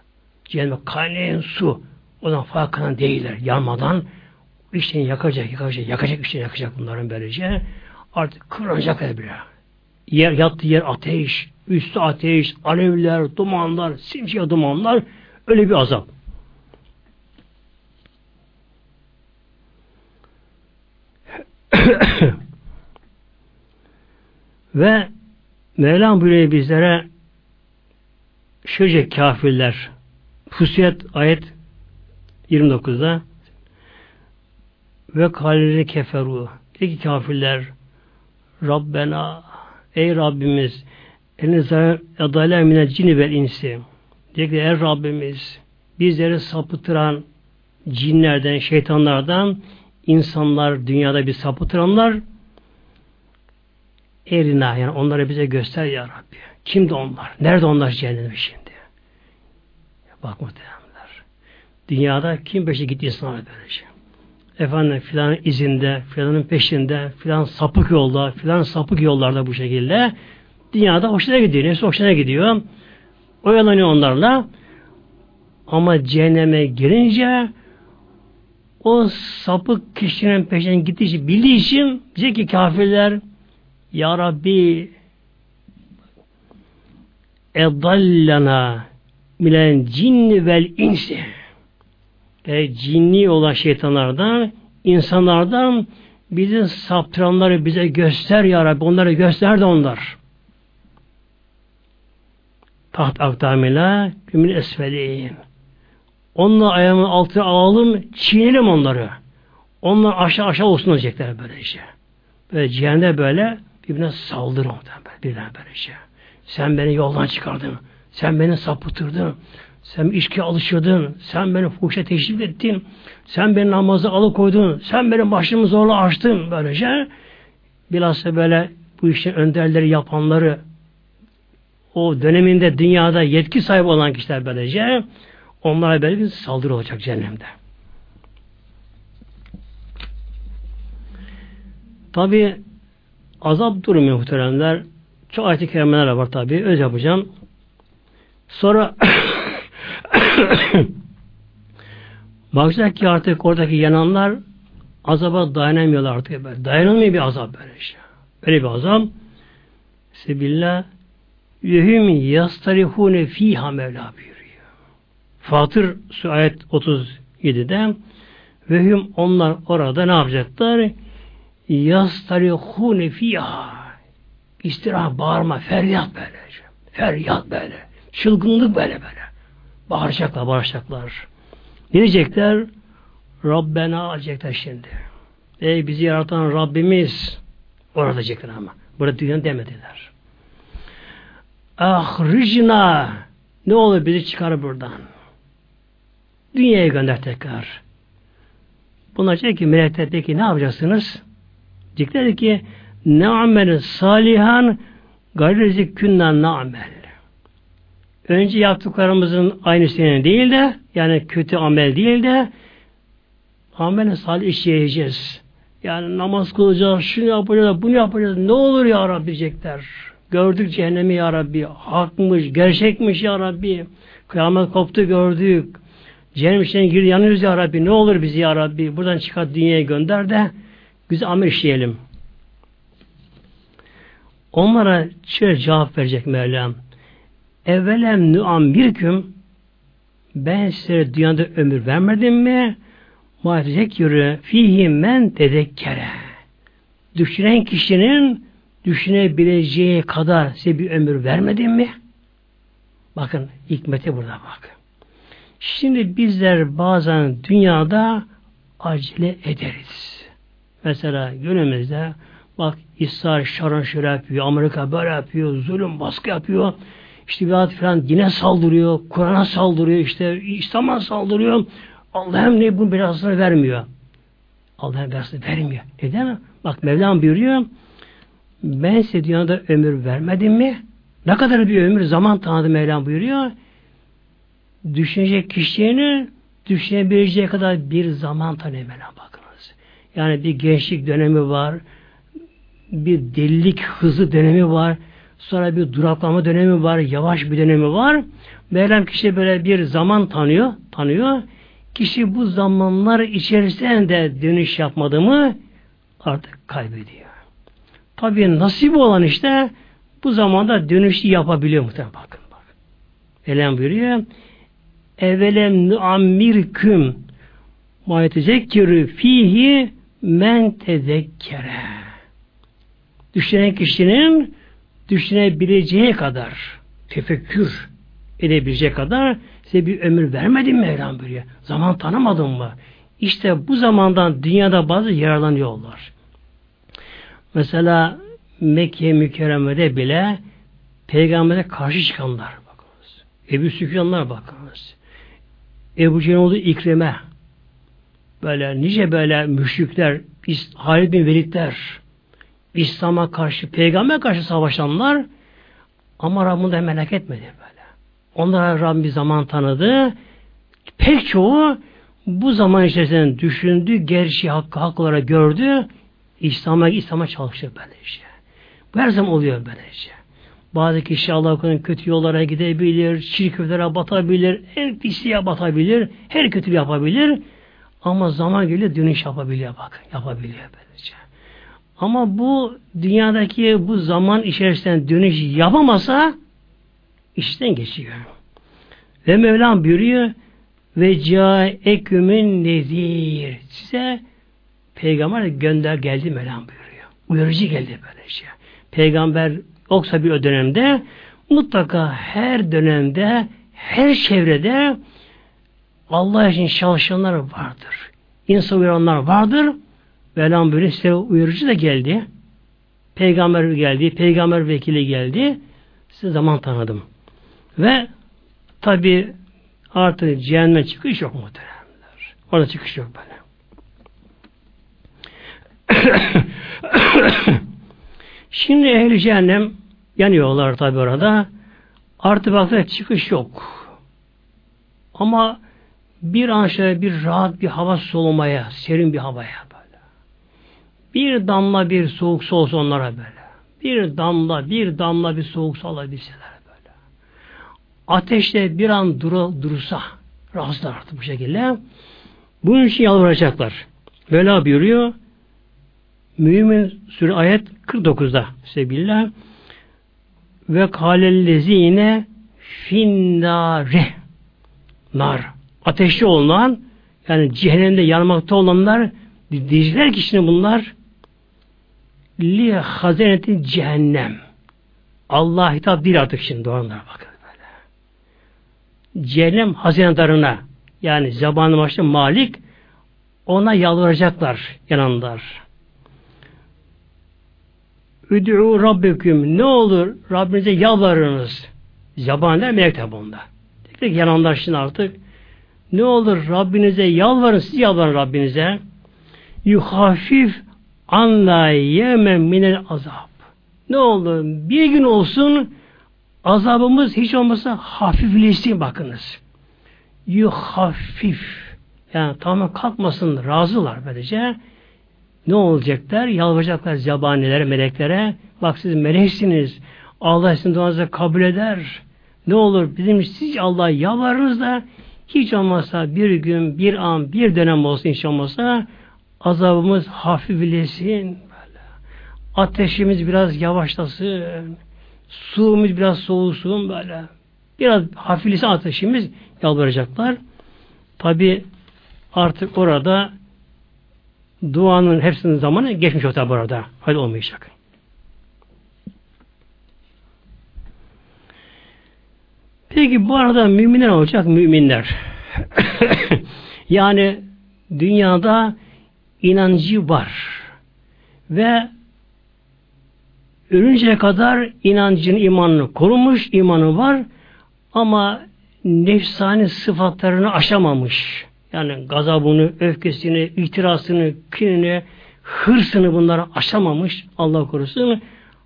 Speaker 1: Cehenneme kaynayan su. O zaman farkına değiller. Yanmadan işini yakacak, yakacak, yakacak işini yakacak bunların böylece. Artık kırılacak böyle. Yer, yattığı yer ateş, üstü ateş, alevler, dumanlar, simsiyah dumanlar. Öyle bir azap. <coughs> Ve Mevlam buyuruyor bizlere şöyle kafirler Fusilet ayet 29'da ve kalleri keferu dedi kafirler Rabbena ey Rabbimiz elinize adaler minel cini vel insi dedi ki ey Rabbimiz bizleri sapıtıran cinlerden, şeytanlardan insanlar, dünyada bir sapıtıranlar erina yani onları bize göster ya Rabbi. Kimdi onlar? Nerede onlar cehennemi şimdi? Bak muhtemelenler. Dünyada kim peşe gitti insanlar böylece? Efendim filanın izinde, filanın peşinde, filan sapık yolda, filan sapık yollarda bu şekilde dünyada hoşuna gidiyor. Neyse hoşuna gidiyor. Oyalanıyor onlarla. Ama cehenneme girince o sapık kişinin peşinden gittiği için, bildiği için diyecek ki kafirler Ya Rabbi edallana milen cinni vel insi e, cinni olan şeytanlardan insanlardan bizi saptıranları bize göster ya Rabbi. Onları göster de onlar. Taht akdamıyla gümin esfeliyin. Onunla ayağımın altına alalım, çiğnelim onları. Onlar aşağı aşağı olsun olacaklar böylece. Böyle cehennemde böyle birbirine saldırı birbirine böylece. Sen beni yoldan çıkardın. Sen beni sapıtırdın. Sen içki alışırdın. Sen beni fuhuşa teşvik ettin. Sen beni namazı alıkoydun. Sen benim başımı zorla açtın. Böylece bilhassa böyle bu işin önderleri yapanları o döneminde dünyada yetki sahibi olan kişiler böylece onlara böyle bir saldırı olacak cehennemde. Tabi azap durumu muhteremler. Çok ayet-i kerimeler var tabi. Öz yapacağım. Sonra <coughs> bakacak ki artık oradaki yananlar azaba dayanamıyorlar artık. Böyle. Dayanılmıyor bir azap böyle şey. Böyle bir azap. Sebillah Yehüm yastarihune fiha Mevla buyuruyor. Fatır su ayet 37'de Vehüm onlar orada ne yapacaklar? Yastarihune fiha İstirahat, bağırma, feryat böyle. Feryat böyle. Çılgınlık böyle böyle. Bağıracaklar, bağıracaklar. Ne diyecekler? Rabbena diyecekler şimdi. Ey bizi yaratan Rabbimiz orada diyecekler ama. Burada dünya demediler. Ahricna ne olur bizi çıkar buradan. Dünyaya gönder tekrar. Bunlar diyecek ki melekler peki ne yapacaksınız? Diyecekler ki ne amel salihan gayri künna ne amel önce yaptıklarımızın aynısını değil de yani kötü amel değil de amel salih işleyeceğiz. Yani namaz kılacağız, şunu yapacağız, bunu yapacağız. Ne olur ya Rabbi diyecekler. Gördük cehennemi ya Rabbi. Hakmış, gerçekmiş ya Rabbi. Kıyamet koptu gördük. Cehennem içine gir yanıyoruz ya Rabbi. Ne olur bizi ya Rabbi. Buradan çıkar dünyaya gönder de güzel amel işleyelim. Onlara şöyle cevap verecek Mevlam. Evvelem nu'am bir küm ben size dünyada ömür vermedim mi? Muhafizek yürü fihi men tedekkere. Düşünen kişinin düşünebileceği kadar size bir ömür vermedim mi? Bakın hikmeti burada bak. Şimdi bizler bazen dünyada acele ederiz. Mesela günümüzde bak İsrail şaran şöyle yapıyor, Amerika böyle yapıyor, zulüm baskı yapıyor. İşte bir falan dine saldırıyor, Kur'an'a saldırıyor, işte İslam'a saldırıyor. Allah hem ne bunun belasını vermiyor. Allah versin vermiyor. Neden? Bak Mevlam buyuruyor. Ben size dünyada ömür vermedim mi? Ne kadar bir ömür zaman tanıdı Mevlam buyuruyor. Düşünecek kişilerini düşünebileceği kadar bir zaman tanıyor Mevlam bakınız. Yani bir gençlik dönemi var, bir delilik hızı dönemi var, sonra bir duraklama dönemi var, yavaş bir dönemi var. Mevlam kişi böyle bir zaman tanıyor, tanıyor. Kişi bu zamanlar içerisinde dönüş yapmadı mı artık kaybediyor. Tabii nasip olan işte bu zamanda dönüşü yapabiliyor muhtemelen bakın bak. Elem buyuruyor. Evelem nuammirküm ma yetezekkerü fihi men tezekkere. Düşünen kişinin düşünebileceği kadar tefekkür edebilecek kadar size bir ömür vermedim Mevlam buyuruyor. Zaman tanımadın mı? İşte bu zamandan dünyada bazı yararlanıyorlar. Mesela Mekke mükerremede bile peygambere karşı çıkanlar bakınız. Ebu Süfyanlar bakınız. Ebu Cehil İkrime böyle nice böyle müşrikler Halid bin Velidler İslam'a karşı, peygamber karşı savaşanlar ama Rabbim de merak etmedi böyle. Onlara Rabbim bir zaman tanıdı. Pek çoğu bu zaman içerisinde düşündü, gerçeği hakkı haklara gördü. İslam'a İslam'a çalıştı böylece. Bu her zaman oluyor böylece. Bazı kişi Allah'ın kötü yollara gidebilir, çirkeflere batabilir, en pisliğe batabilir, her kötülüğü yapabilir. Ama zaman geliyor dönüş yapabiliyor bak. Yapabiliyor böylece. Ama bu dünyadaki bu zaman içerisinde dönüş yapamasa işten geçiyor. Ve Mevlam buyuruyor ve caekümün nezir. Size peygamber gönder geldi Mevlam buyuruyor. Uyarıcı geldi böylece. Peygamber yoksa bir dönemde mutlaka her dönemde her çevrede Allah için çalışanlar vardır. İnsan uyaranlar vardır. Mevlam böyle size uyarıcı da geldi. Peygamber geldi. Peygamber vekili geldi. Size zaman tanıdım. Ve tabi artık cehenneme çıkış yok muhteremler. Orada çıkış yok böyle. <coughs> Şimdi ehli cehennem yanıyorlar tabi orada. Artık bakta çıkış yok. Ama bir an şöyle bir rahat bir hava solumaya, serin bir havaya. Bir damla bir soğuk su olsa onlara böyle. Bir damla, bir damla bir soğuk su alabilseler böyle. Ateşte bir an duru, durursa rahatsızlar artık bu şekilde. Bunun için yalvaracaklar. Vela buyuruyor. Mümin Sure ayet 49'da Sebillah ve kalellezine finnare nar ateşli olunan yani cehennemde yanmakta olanlar diyecekler ki bunlar li hazeneti cehennem Allah hitap değil artık şimdi onlara bakın böyle. Cehennem hazinedarına yani zabanı başta Malik ona yalvaracaklar yananlar. Üd'u Rabbeküm ne olur Rabbinize yalvarınız. Zabanlar melek tabi onda. Tek yananlar şimdi artık ne olur Rabbinize yalvarın, siz yalvarın Rabbinize. Yuhafif anla yemen minel azap. Ne olur bir gün olsun azabımız hiç olmasa hafifleşsin bakınız. Yuhafif. Yani tamamen kalkmasın razılar böylece. Ne olacaklar? Yalvaracaklar zabanilere, meleklere. Bak siz meleksiniz. Allah sizin duanızı kabul eder. Ne olur bizim siz Allah'a yalvarınız da hiç olmazsa bir gün, bir an, bir dönem olsun hiç olmazsa azabımız hafiflesin. Ateşimiz biraz yavaşlasın. Suumuz biraz soğusun böyle. Biraz hafiflesin ateşimiz yalvaracaklar. Tabi artık orada duanın hepsinin zamanı geçmiş olacak burada. Hadi olmayacak. Peki bu arada müminler olacak müminler. <coughs> yani dünyada inancı var. Ve ölünceye kadar inancın imanını korumuş, imanı var ama nefsani sıfatlarını aşamamış. Yani gazabını, öfkesini, itirazını, kinini, hırsını bunlara aşamamış Allah korusun.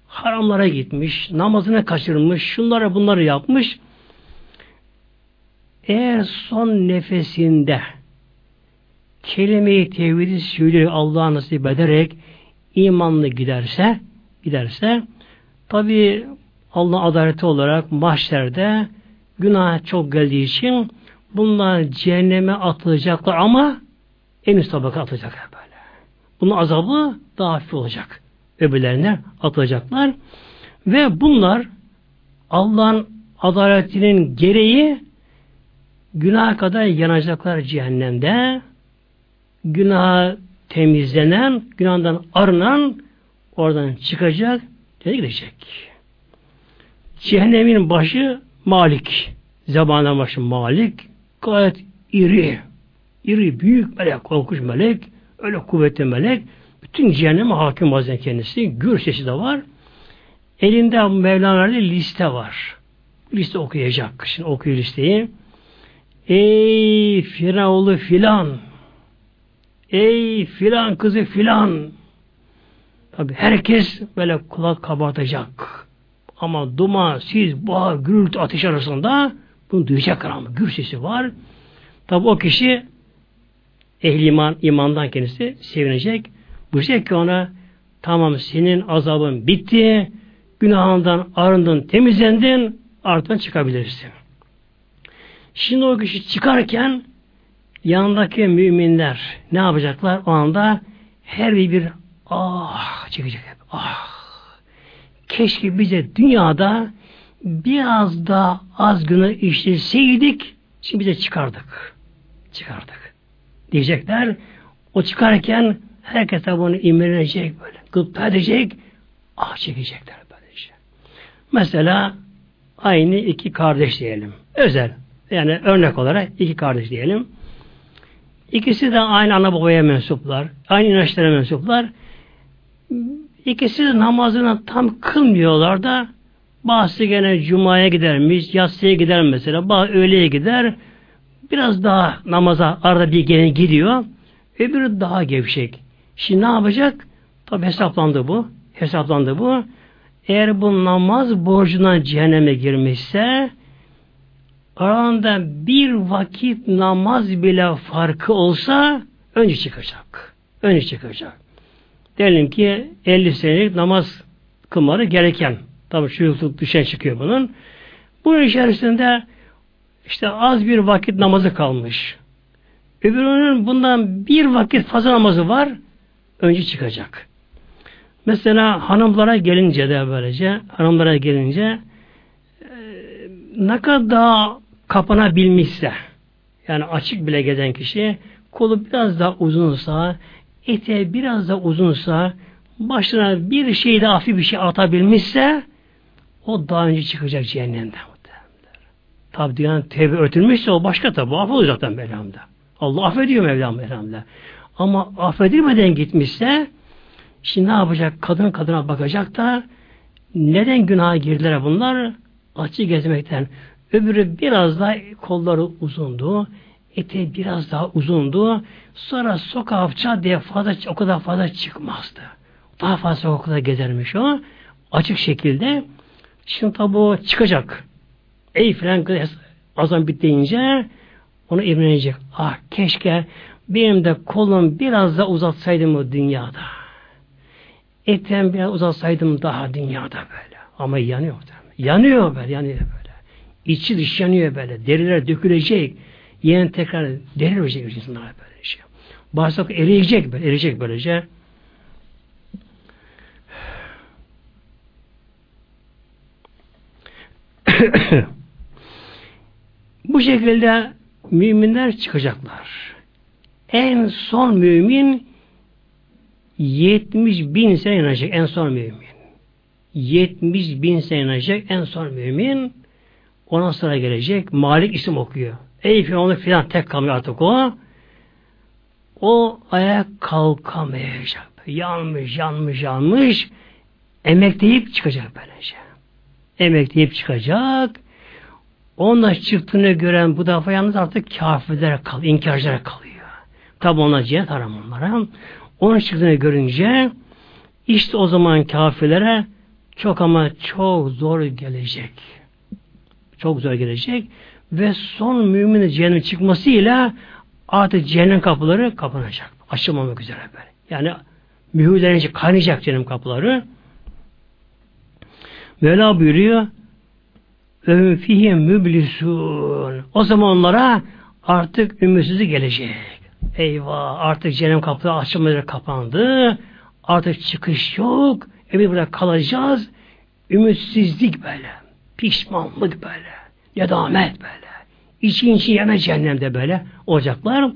Speaker 1: Haramlara gitmiş, namazına kaçırmış, şunları bunları yapmış. Eğer son nefesinde kelime-i tevhidi söylüyor Allah'a nasip ederek imanlı giderse giderse tabi Allah adaleti olarak mahşerde günah çok geldiği için bunlar cehenneme atılacaklar ama en üst tabaka atılacaklar böyle. Bunun azabı daha hafif olacak. Öbürlerine atılacaklar. Ve bunlar Allah'ın adaletinin gereği günah kadar yanacaklar cehennemde. Günah temizlenen, günahdan arınan oradan çıkacak, nereye gidecek? Cehennemin başı Malik. Zamanın başı Malik. Gayet iri. iri, büyük melek, korkunç melek. Öyle kuvvetli melek. Bütün cehenneme hakim bazen kendisi. Gür sesi de var. Elinde Mevlana'lı liste var. Liste okuyacak. Şimdi okuyor listeyi. Ey Firavulu filan. Ey filan kızı filan. Tabi herkes böyle kulak kabartacak. Ama duman, siz, boğa, gürültü, ateş arasında bunu duyacaklar ama gür sesi var. Tabi o kişi ehli iman, imandan kendisi sevinecek. Buyuracak ki ona tamam senin azabın bitti, günahından arındın, temizlendin, artık çıkabilirsin. Şimdi o kişi çıkarken yanındaki müminler ne yapacaklar? O anda her bir, bir ah çekecek hep. Ah keşke bize dünyada biraz daha az günah işleseydik şimdi bize çıkardık. Çıkardık. Diyecekler. O çıkarken herkes bunu imrenecek böyle. Gıpta edecek. Ah çekecekler böylece. Mesela aynı iki kardeş diyelim. Özel. Yani örnek olarak iki kardeş diyelim. İkisi de aynı ana babaya mensuplar. Aynı inançlara mensuplar. İkisi de namazını tam kılmıyorlar da bazısı gene cumaya gidermiş, yatsıya gider mesela, bazı öğleye gider. Biraz daha namaza arada bir gene gidiyor. Öbürü daha gevşek. Şimdi ne yapacak? Tabi hesaplandı bu. Hesaplandı bu. Eğer bu namaz borcuna cehenneme girmişse aranda bir vakit namaz bile farkı olsa önce çıkacak. Önce çıkacak. Diyelim ki 50 senelik namaz kılmaları gereken. Tabi çocuk düşen çıkıyor bunun. Bunun içerisinde işte az bir vakit namazı kalmış. Öbürünün bundan bir vakit fazla namazı var. Önce çıkacak. Mesela hanımlara gelince de böylece hanımlara gelince ne kadar kapanabilmişse yani açık bile gezen kişi kolu biraz daha uzunsa eteği biraz da uzunsa başına bir şey de hafif bir şey atabilmişse o daha önce çıkacak cehennemden. Tabi dünyanın tevbe örtülmüşse o başka tabi. Affolacak zaten Mevlam'da. Allah affediyor Mevlam Mevlam'da. Ama affedilmeden gitmişse şimdi ne yapacak? Kadın kadına bakacak da neden günaha girdiler bunlar? Açı gezmekten. Öbürü biraz daha kolları uzundu eteği biraz daha uzundu. Sonra sokağa diye fazla o kadar fazla çıkmazdı. Daha fazla sokakta gezermiş o. Açık şekilde. Şimdi tabi o çıkacak. Ey filan kız azam bittiğince onu imrenecek. Ah keşke benim de kolum biraz da uzatsaydım o dünyada. Etem biraz uzatsaydım daha dünyada böyle. Ama yanıyor. Yanıyor böyle, yanıyor böyle. İçi dış yanıyor böyle. Deriler dökülecek. Yeni tekrar deri verecek insanlara böyle şey. Bağırsak eriyecek, eriyecek böylece. <coughs> Bu şekilde müminler çıkacaklar. En son mümin 70 bin sene inanacak en son mümin. 70 bin sene inanacak en son mümin. Ona sonra gelecek. Malik isim okuyor. Ey Firavun filan tek kalmıyor artık o. O ayak kalkamayacak. Yanmış, yanmış, yanmış. Emekleyip çıkacak böylece. Emekleyip çıkacak. Onunla çıktığını gören bu defa yalnız artık kafirlere kalıyor, inkarcılara kalıyor. Tabi onlar cennet haram onlara. Onun çıktığını görünce işte o zaman kafirlere çok ama çok zor gelecek. Çok zor gelecek. Ve son müminin cehennem çıkmasıyla artık cehennem kapıları kapanacak. Açılmamak üzere böyle. Yani mühürlenince kaynayacak cehennem kapıları. Mevla buyuruyor fihi müblisun. O zaman onlara artık ümitsizlik gelecek. Eyvah artık cehennem kapıları açılmaları kapandı. Artık çıkış yok. Evi burada kalacağız. Ümitsizlik böyle. Pişmanlık böyle. Nedamet böyle. İçin için yana cehennemde böyle olacaklar.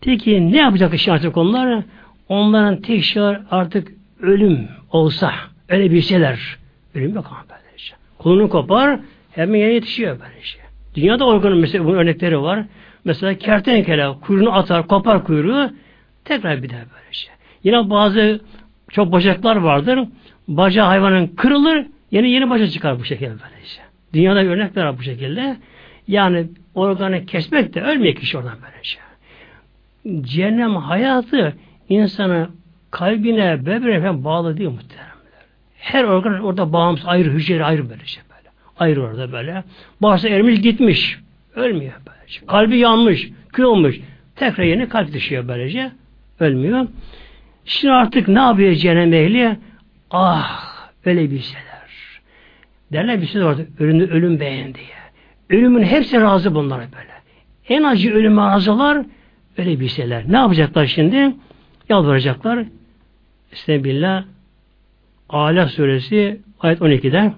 Speaker 1: Peki ne yapacak işte artık onlar? Onların tek şey artık ölüm olsa öyle bir şeyler. Ölüm yok ama böyle şey. Kolunu kopar hemen yere yetişiyor böyle şey. Dünyada organın mesela bunun örnekleri var. Mesela kertenkele kuyruğunu atar, kopar kuyruğu tekrar bir daha böyle şey. Yine bazı çok bacaklar vardır. Bacağı hayvanın kırılır, yeni yeni bacak çıkar bu şekilde böylece. Dünyada örnekler var bu şekilde. Yani organı kesmek de ölmüyor kişi oradan böylece. Cehennem hayatı insanı kalbine, bebeğine falan bağlı değil muhteremler. Her organ orada bağımsız ayrı, hücre ayrı böylece böyle. Ayrı orada böyle. Bağırsa ermiş gitmiş. Ölmüyor böylece. Kalbi yanmış, kül olmuş. Tekrar yeni kalp düşüyor böylece. Ölmüyor. Şimdi artık ne yapıyor cehennem ehli? Ah öyle bir şeyler. Derler bir şey vardı. Ölümü ölüm beğen diye. Ölümün hepsi razı bunlara böyle. En acı ölüme razılar öyle bir şeyler. Ne yapacaklar şimdi? Yalvaracaklar. Estağfirullah. Ala suresi ayet 12'de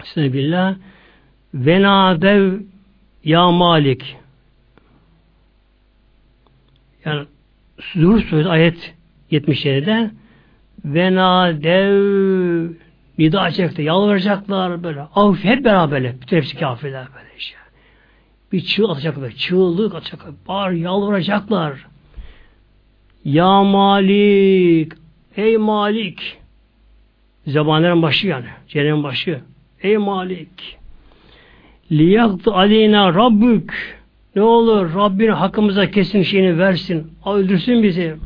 Speaker 1: Estağfirullah. Venadev ya malik yani Zuhur suresi ayet 77'de venadev nida çekti. Yalvaracaklar böyle. Av hep beraber. Bütün hepsi kafirler böyle işte. Bir çığ atacaklar. Çığlık atacaklar. Bağır yalvaracaklar. Ya Malik Ey Malik Zebanların başı yani. Cehennemin başı. Ey Malik Liyaktı aleyna Rabbük ne olur Rabbin hakkımıza kesin şeyini versin. Öldürsün bizi.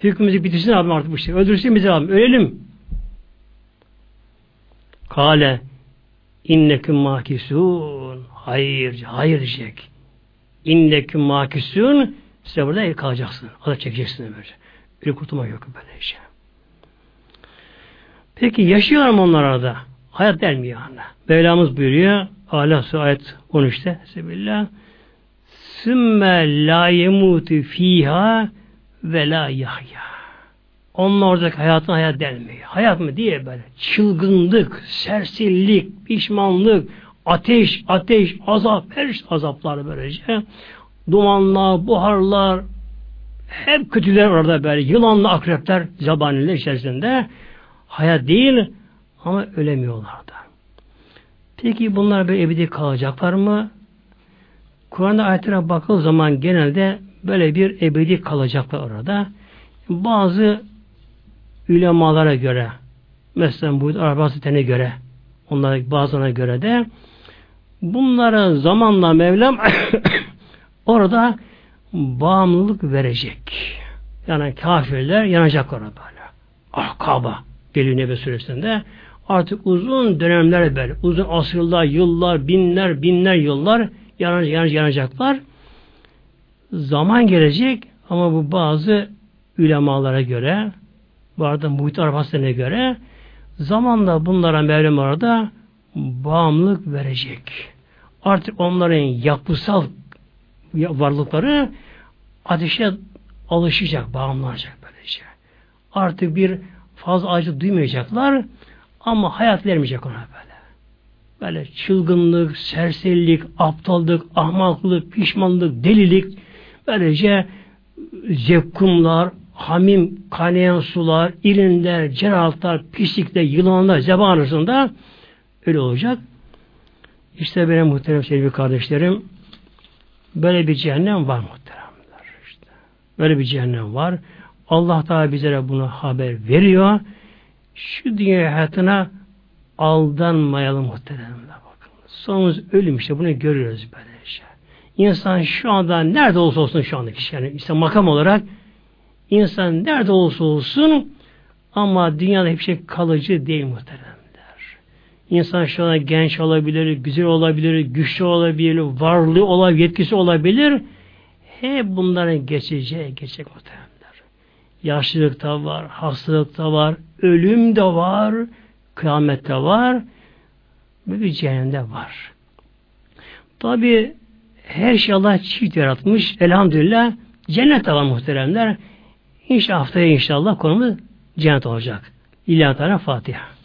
Speaker 1: Hükmümüzü bitirsin Rabbim artık bu şey. Öldürsün bizi Rabbim. Ölelim. Kale inneküm makisun. Hayır, hayır diyecek. İnneküm makisun. Size burada kalacaksın. Azap çekeceksin böyle. Bir kurtulma yok böyle şey. Peki yaşıyor mu onlar arada? Hayat gelmiyor anda. Mevlamız buyuruyor. Ala ayet 13'te. Sebillah. Sümme la yemutu fiha ve la yahya. Onun oradaki hayatın hayat denmiyor. Hayat mı diye böyle çılgınlık, sersillik, pişmanlık, ateş, ateş, azap, her şey azaplar böylece. Dumanlar, buharlar, hep kötüler orada böyle. Yılanlı akrepler, zabaniler içerisinde. Hayat değil ama ölemiyorlar da. Peki bunlar böyle ebedi kalacaklar mı? Kur'an'da ayetlere bakıldığı zaman genelde böyle bir ebedi kalacaklar orada. Bazı ulemalara göre mesela bu Arabasiten'e göre onlara bazılarına göre de bunlara zamanla Mevlam <coughs> orada bağımlılık verecek. Yani kafirler yanacaklar böyle. Ahkaba geliyor Nebe Suresi'nde. Artık uzun dönemler böyle, uzun asırlar, yıllar, binler, binler yıllar yanacak, yanacaklar. Zaman gelecek ama bu bazı ulemalara göre bu arada muhit arabasına göre zamanla bunlara Mevlam orada bağımlılık verecek. Artık onların yapısal varlıkları ateşe alışacak, bağımlanacak böylece. Artık bir fazla acı duymayacaklar ama hayat vermeyecek ona böyle. Böyle çılgınlık, serserilik, aptallık, ahmaklık, pişmanlık, delilik, böylece zevkumlar, hamim kaynayan sular, irinler, ceraltlar, pislikler, yılanlar, zeban arasında öyle olacak. İşte benim muhterem sevgili kardeşlerim böyle bir cehennem var muhteremler. İşte. Böyle bir cehennem var. Allah da bizlere bunu haber veriyor. Şu dünya hayatına aldanmayalım muhteremler bakınız. Sonumuz ölüm işte bunu görüyoruz böyle şey. İnsan şu anda nerede olursa olsun şu anda kişi yani işte makam olarak insan nerede olursa olsun ama dünyada hiçbir şey kalıcı değil muhteremler. İnsan şu anda genç olabilir, güzel olabilir, güçlü olabilir, varlığı olabilir, yetkisi olabilir. Hep bunların geçeceği, geçecek muhteremler. Yaşlılık da var, hastalık da var, ölüm de var, kıyamet de var bir cehennemde var. Tabi her şey Allah çift yaratmış. Elhamdülillah cennet var muhteremler. İnşallah haftaya inşallah konumuz cennet olacak. İlahi Teala Fatiha.